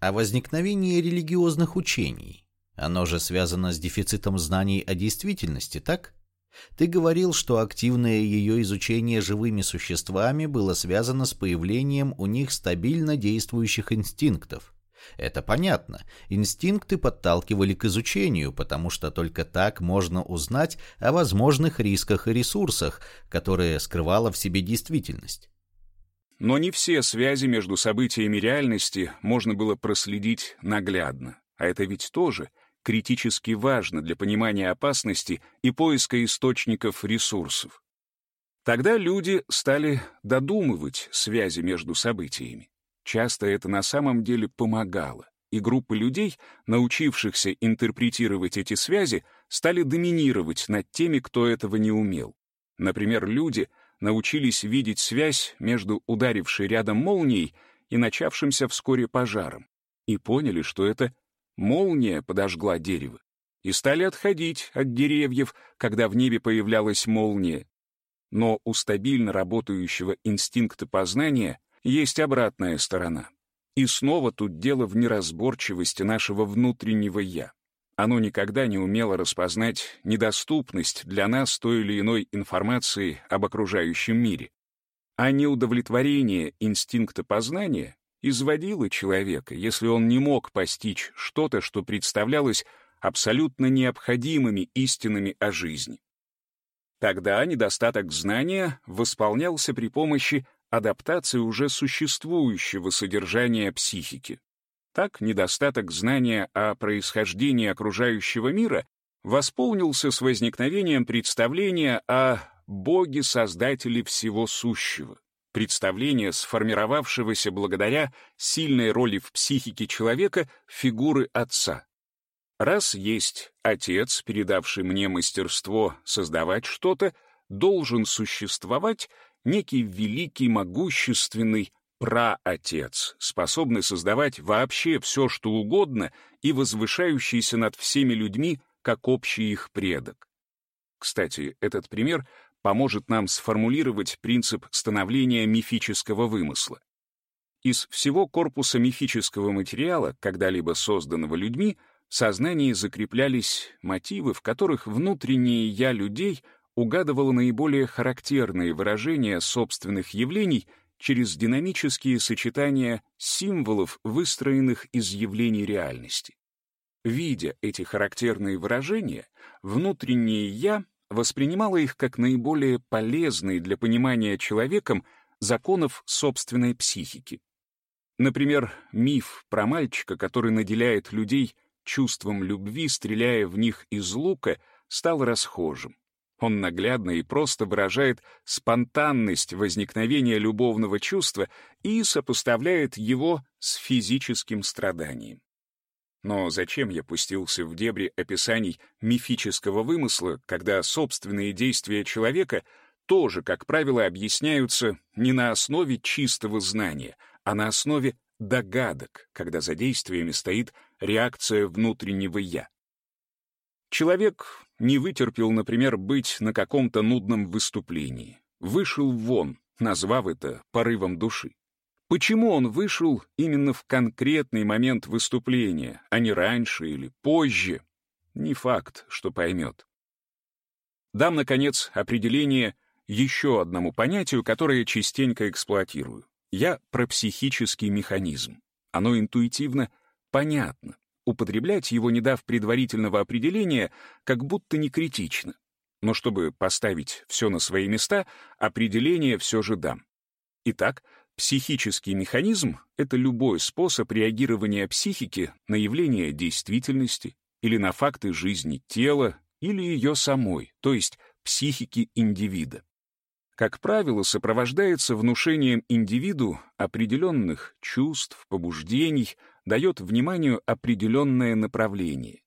B: А возникновение религиозных учений, оно же связано с дефицитом знаний о действительности, так? Ты говорил, что активное ее изучение живыми существами было связано с появлением у них стабильно действующих инстинктов. Это понятно. Инстинкты подталкивали к изучению, потому что только так можно узнать о возможных рисках и ресурсах, которые скрывала в себе действительность.
A: Но не все связи между событиями реальности можно было проследить наглядно. А это ведь тоже критически важно для понимания опасности и поиска источников ресурсов. Тогда люди стали додумывать связи между событиями. Часто это на самом деле помогало, и группы людей, научившихся интерпретировать эти связи, стали доминировать над теми, кто этого не умел. Например, люди научились видеть связь между ударившей рядом молнией и начавшимся вскоре пожаром, и поняли, что это молния подожгла дерево, и стали отходить от деревьев, когда в небе появлялась молния. Но у стабильно работающего инстинкта познания есть обратная сторона. И снова тут дело в неразборчивости нашего внутреннего «я». Оно никогда не умело распознать недоступность для нас той или иной информации об окружающем мире. А неудовлетворение инстинкта познания изводило человека, если он не мог постичь что-то, что представлялось абсолютно необходимыми истинами о жизни. Тогда недостаток знания восполнялся при помощи адаптации уже существующего содержания психики. Так недостаток знания о происхождении окружающего мира восполнился с возникновением представления о Боге-создателе всего сущего. Представление, сформировавшегося благодаря сильной роли в психике человека фигуры отца. Раз есть отец, передавший мне мастерство создавать что-то, должен существовать некий великий, могущественный праотец, способный создавать вообще все, что угодно и возвышающийся над всеми людьми, как общий их предок. Кстати, этот пример поможет нам сформулировать принцип становления мифического вымысла. Из всего корпуса мифического материала, когда-либо созданного людьми, в сознании закреплялись мотивы, в которых внутреннее «я» людей угадывало наиболее характерные выражения собственных явлений через динамические сочетания символов, выстроенных из явлений реальности. Видя эти характерные выражения, внутреннее «я» воспринимало их как наиболее полезные для понимания человеком законов собственной психики. Например, миф про мальчика, который наделяет людей чувством любви, стреляя в них из лука, стал расхожим. Он наглядно и просто выражает спонтанность возникновения любовного чувства и сопоставляет его с физическим страданием. Но зачем я пустился в дебри описаний мифического вымысла, когда собственные действия человека тоже, как правило, объясняются не на основе чистого знания, а на основе догадок, когда за действиями стоит реакция внутреннего «я». Человек не вытерпел, например, быть на каком-то нудном выступлении. Вышел вон, назвав это порывом души. Почему он вышел именно в конкретный момент выступления, а не раньше или позже? Не факт, что поймет. Дам, наконец, определение еще одному понятию, которое частенько эксплуатирую. Я про психический механизм. Оно интуитивно понятно. Употреблять его, не дав предварительного определения, как будто не критично. Но чтобы поставить все на свои места, определение все же дам. Итак, психический механизм — это любой способ реагирования психики на явления действительности или на факты жизни тела или ее самой, то есть психики индивида как правило, сопровождается внушением индивиду определенных чувств, побуждений, дает вниманию определенное направление.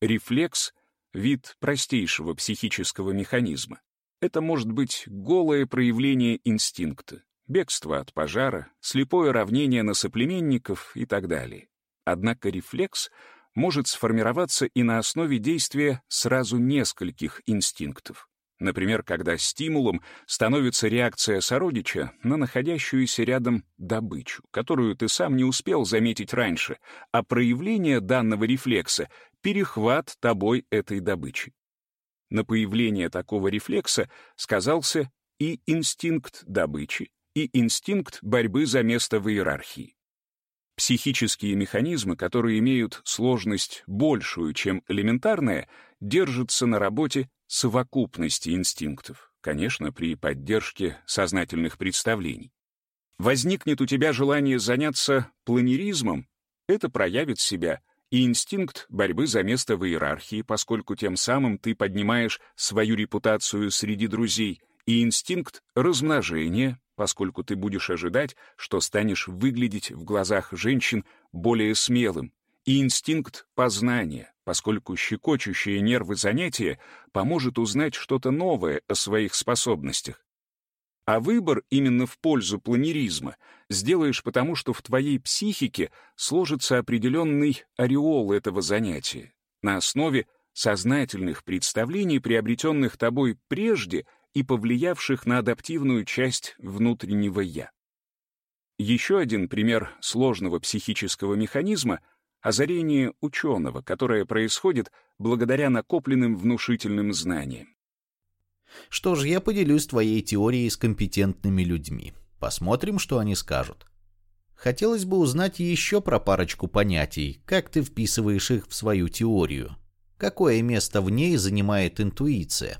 A: Рефлекс — вид простейшего психического механизма. Это может быть голое проявление инстинкта, бегство от пожара, слепое равнение на соплеменников и так далее. Однако рефлекс может сформироваться и на основе действия сразу нескольких инстинктов. Например, когда стимулом становится реакция сородича на находящуюся рядом добычу, которую ты сам не успел заметить раньше, а проявление данного рефлекса — перехват тобой этой добычи. На появление такого рефлекса сказался и инстинкт добычи, и инстинкт борьбы за место в иерархии. Психические механизмы, которые имеют сложность большую, чем элементарная, держатся на работе совокупности инстинктов, конечно, при поддержке сознательных представлений. Возникнет у тебя желание заняться планеризмом, это проявит себя и инстинкт борьбы за место в иерархии, поскольку тем самым ты поднимаешь свою репутацию среди друзей, и инстинкт размножения, поскольку ты будешь ожидать, что станешь выглядеть в глазах женщин более смелым, и инстинкт познания, поскольку щекочущие нервы занятия поможет узнать что-то новое о своих способностях. А выбор именно в пользу планеризма сделаешь потому, что в твоей психике сложится определенный ореол этого занятия на основе сознательных представлений, приобретенных тобой прежде и повлиявших на адаптивную часть внутреннего «я». Еще один пример сложного психического механизма — озарение ученого, которое происходит благодаря накопленным внушительным знаниям.
B: Что ж, я поделюсь твоей теорией с компетентными людьми. Посмотрим, что они скажут. Хотелось бы узнать еще про парочку понятий, как ты вписываешь их в свою теорию. Какое место в ней занимает интуиция?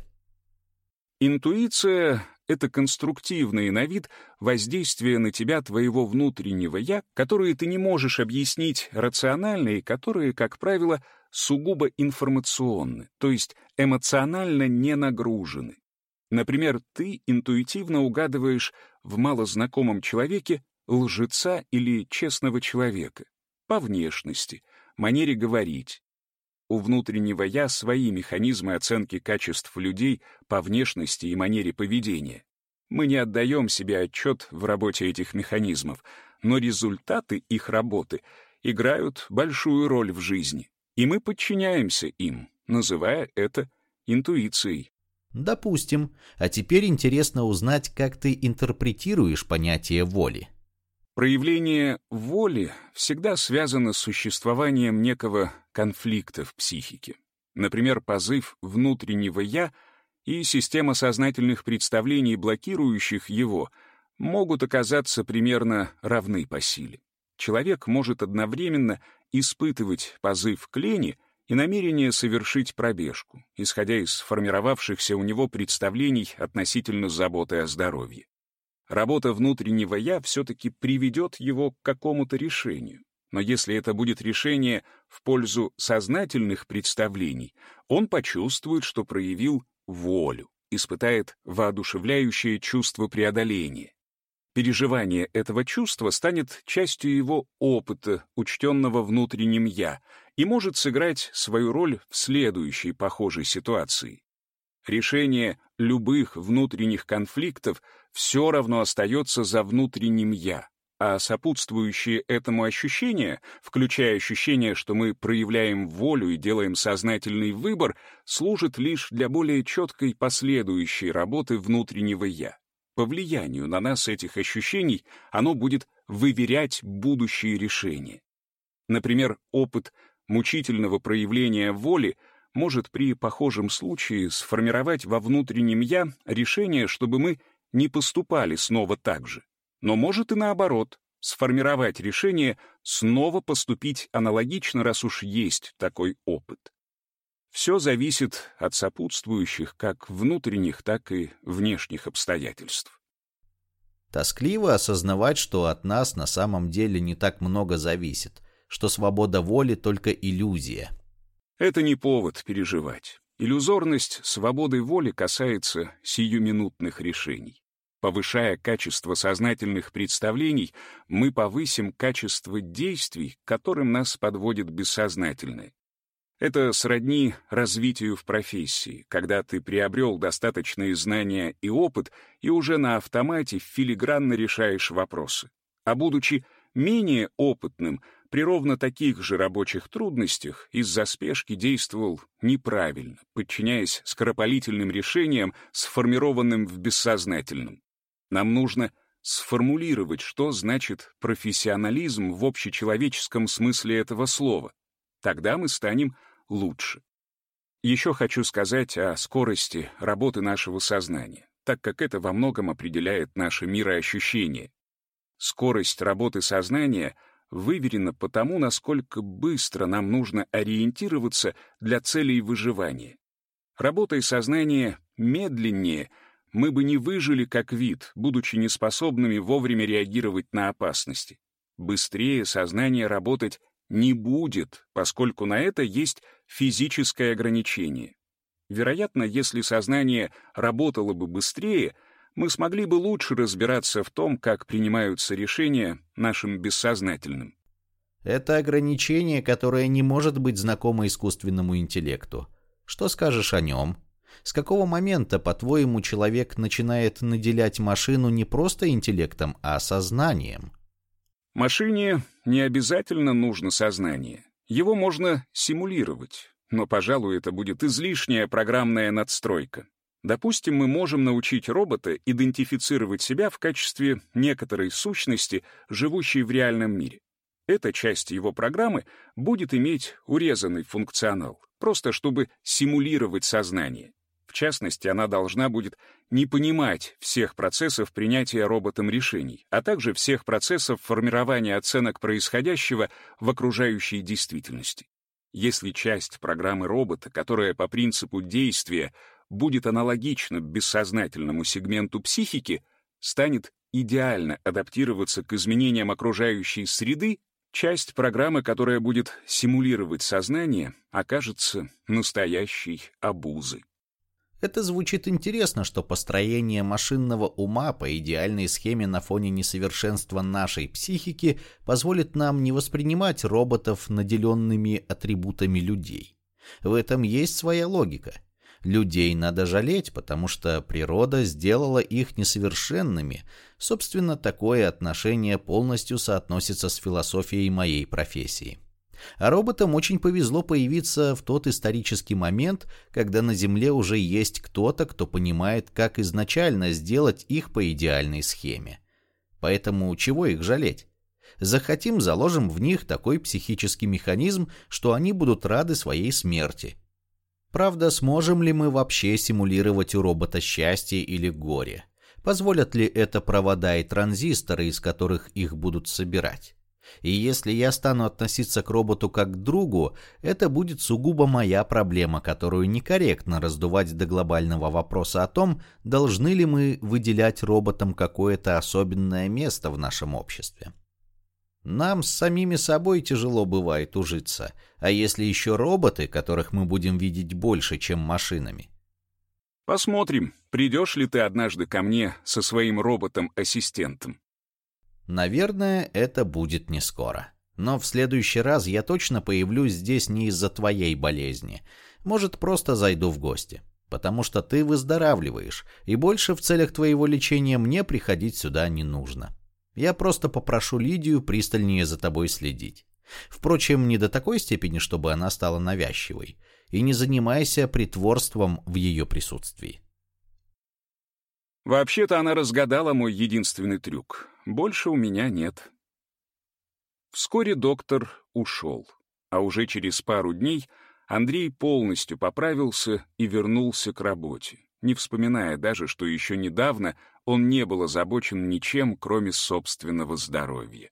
A: Интуиция — это конструктивные на вид воздействия на тебя твоего внутреннего «я», которые ты не можешь объяснить рационально и которые, как правило, сугубо информационны, то есть эмоционально не нагружены. Например, ты интуитивно угадываешь в малознакомом человеке лжеца или честного человека по внешности, манере говорить. У внутреннего «я» свои механизмы оценки качеств людей по внешности и манере поведения. Мы не отдаем себе отчет в работе этих механизмов, но результаты их работы играют большую роль в жизни, и мы подчиняемся им, называя это интуицией.
B: Допустим. А теперь интересно узнать, как ты интерпретируешь понятие воли.
A: Проявление воли всегда связано с существованием некого конфликта в психике. Например, позыв внутреннего «я» и система сознательных представлений, блокирующих его, могут оказаться примерно равны по силе. Человек может одновременно испытывать позыв к лени — и намерение совершить пробежку, исходя из сформировавшихся у него представлений относительно заботы о здоровье. Работа внутреннего «я» все-таки приведет его к какому-то решению. Но если это будет решение в пользу сознательных представлений, он почувствует, что проявил волю, испытает воодушевляющее чувство преодоления. Переживание этого чувства станет частью его опыта, учтенного внутренним «я», и может сыграть свою роль в следующей похожей ситуации. Решение любых внутренних конфликтов все равно остается за внутренним «я», а сопутствующие этому ощущения, включая ощущение, что мы проявляем волю и делаем сознательный выбор, служат лишь для более четкой последующей работы внутреннего «я». По влиянию на нас этих ощущений оно будет выверять будущие решения. Например, опыт мучительного проявления воли может при похожем случае сформировать во внутреннем «я» решение, чтобы мы не поступали снова так же. Но может и наоборот, сформировать решение снова поступить аналогично, раз уж есть такой опыт. Все зависит от сопутствующих как внутренних, так и внешних обстоятельств.
B: Тоскливо осознавать, что от нас на самом деле не так много зависит, что свобода воли — только иллюзия.
A: Это не повод переживать. Иллюзорность свободы воли касается сиюминутных решений. Повышая качество сознательных представлений, мы повысим качество действий, к которым нас подводит бессознательное. Это сродни развитию в профессии, когда ты приобрел достаточные знания и опыт и уже на автомате филигранно решаешь вопросы. А будучи менее опытным, при ровно таких же рабочих трудностях из-за спешки действовал неправильно, подчиняясь скоропалительным решениям, сформированным в бессознательном. Нам нужно сформулировать, что значит профессионализм в общечеловеческом смысле этого слова. Тогда мы станем лучше. Еще хочу сказать о скорости работы нашего сознания, так как это во многом определяет наше мироощущение. Скорость работы сознания выверено потому, насколько быстро нам нужно ориентироваться для целей выживания. Работая сознание медленнее, мы бы не выжили как вид, будучи неспособными вовремя реагировать на опасности. Быстрее сознание работать не будет, поскольку на это есть физическое ограничение. Вероятно, если сознание работало бы быстрее, мы смогли бы лучше разбираться в том, как принимаются решения нашим бессознательным.
B: Это ограничение, которое не может быть знакомо искусственному интеллекту. Что скажешь о нем? С какого момента, по-твоему, человек начинает наделять машину не просто интеллектом, а сознанием?
A: Машине не обязательно нужно сознание. Его можно симулировать, но, пожалуй, это будет излишняя программная надстройка. Допустим, мы можем научить робота идентифицировать себя в качестве некоторой сущности, живущей в реальном мире. Эта часть его программы будет иметь урезанный функционал, просто чтобы симулировать сознание. В частности, она должна будет не понимать всех процессов принятия роботом решений, а также всех процессов формирования оценок происходящего в окружающей действительности. Если часть программы робота, которая по принципу действия будет аналогична бессознательному сегменту психики, станет идеально адаптироваться к изменениям окружающей среды, часть программы, которая будет симулировать сознание, окажется настоящей обузой.
B: Это звучит интересно, что построение машинного ума по идеальной схеме на фоне несовершенства нашей психики позволит нам не воспринимать роботов наделенными атрибутами людей. В этом есть своя логика. Людей надо жалеть, потому что природа сделала их несовершенными. Собственно, такое отношение полностью соотносится с философией моей профессии. А роботам очень повезло появиться в тот исторический момент, когда на Земле уже есть кто-то, кто понимает, как изначально сделать их по идеальной схеме. Поэтому чего их жалеть? Захотим, заложим в них такой психический механизм, что они будут рады своей смерти. Правда, сможем ли мы вообще симулировать у робота счастье или горе? Позволят ли это провода и транзисторы, из которых их будут собирать? И если я стану относиться к роботу как к другу, это будет сугубо моя проблема, которую некорректно раздувать до глобального вопроса о том, должны ли мы выделять роботам какое-то особенное место в нашем обществе. Нам с самими собой тяжело бывает ужиться, а если еще роботы, которых мы будем видеть больше, чем машинами?
A: Посмотрим, придешь ли ты однажды ко мне со своим роботом-ассистентом.
B: Наверное, это будет не скоро. Но в следующий раз я точно появлюсь здесь не из-за твоей болезни. Может, просто зайду в гости. Потому что ты выздоравливаешь, и больше в целях твоего лечения мне приходить сюда не нужно. Я просто попрошу Лидию пристальнее за тобой следить. Впрочем, не до такой степени, чтобы она стала навязчивой. И не занимайся притворством в ее присутствии.
A: Вообще-то она разгадала мой единственный трюк. Больше у меня нет. Вскоре доктор ушел, а уже через пару дней Андрей полностью поправился и вернулся к работе, не вспоминая даже, что еще недавно он не был озабочен ничем, кроме собственного здоровья.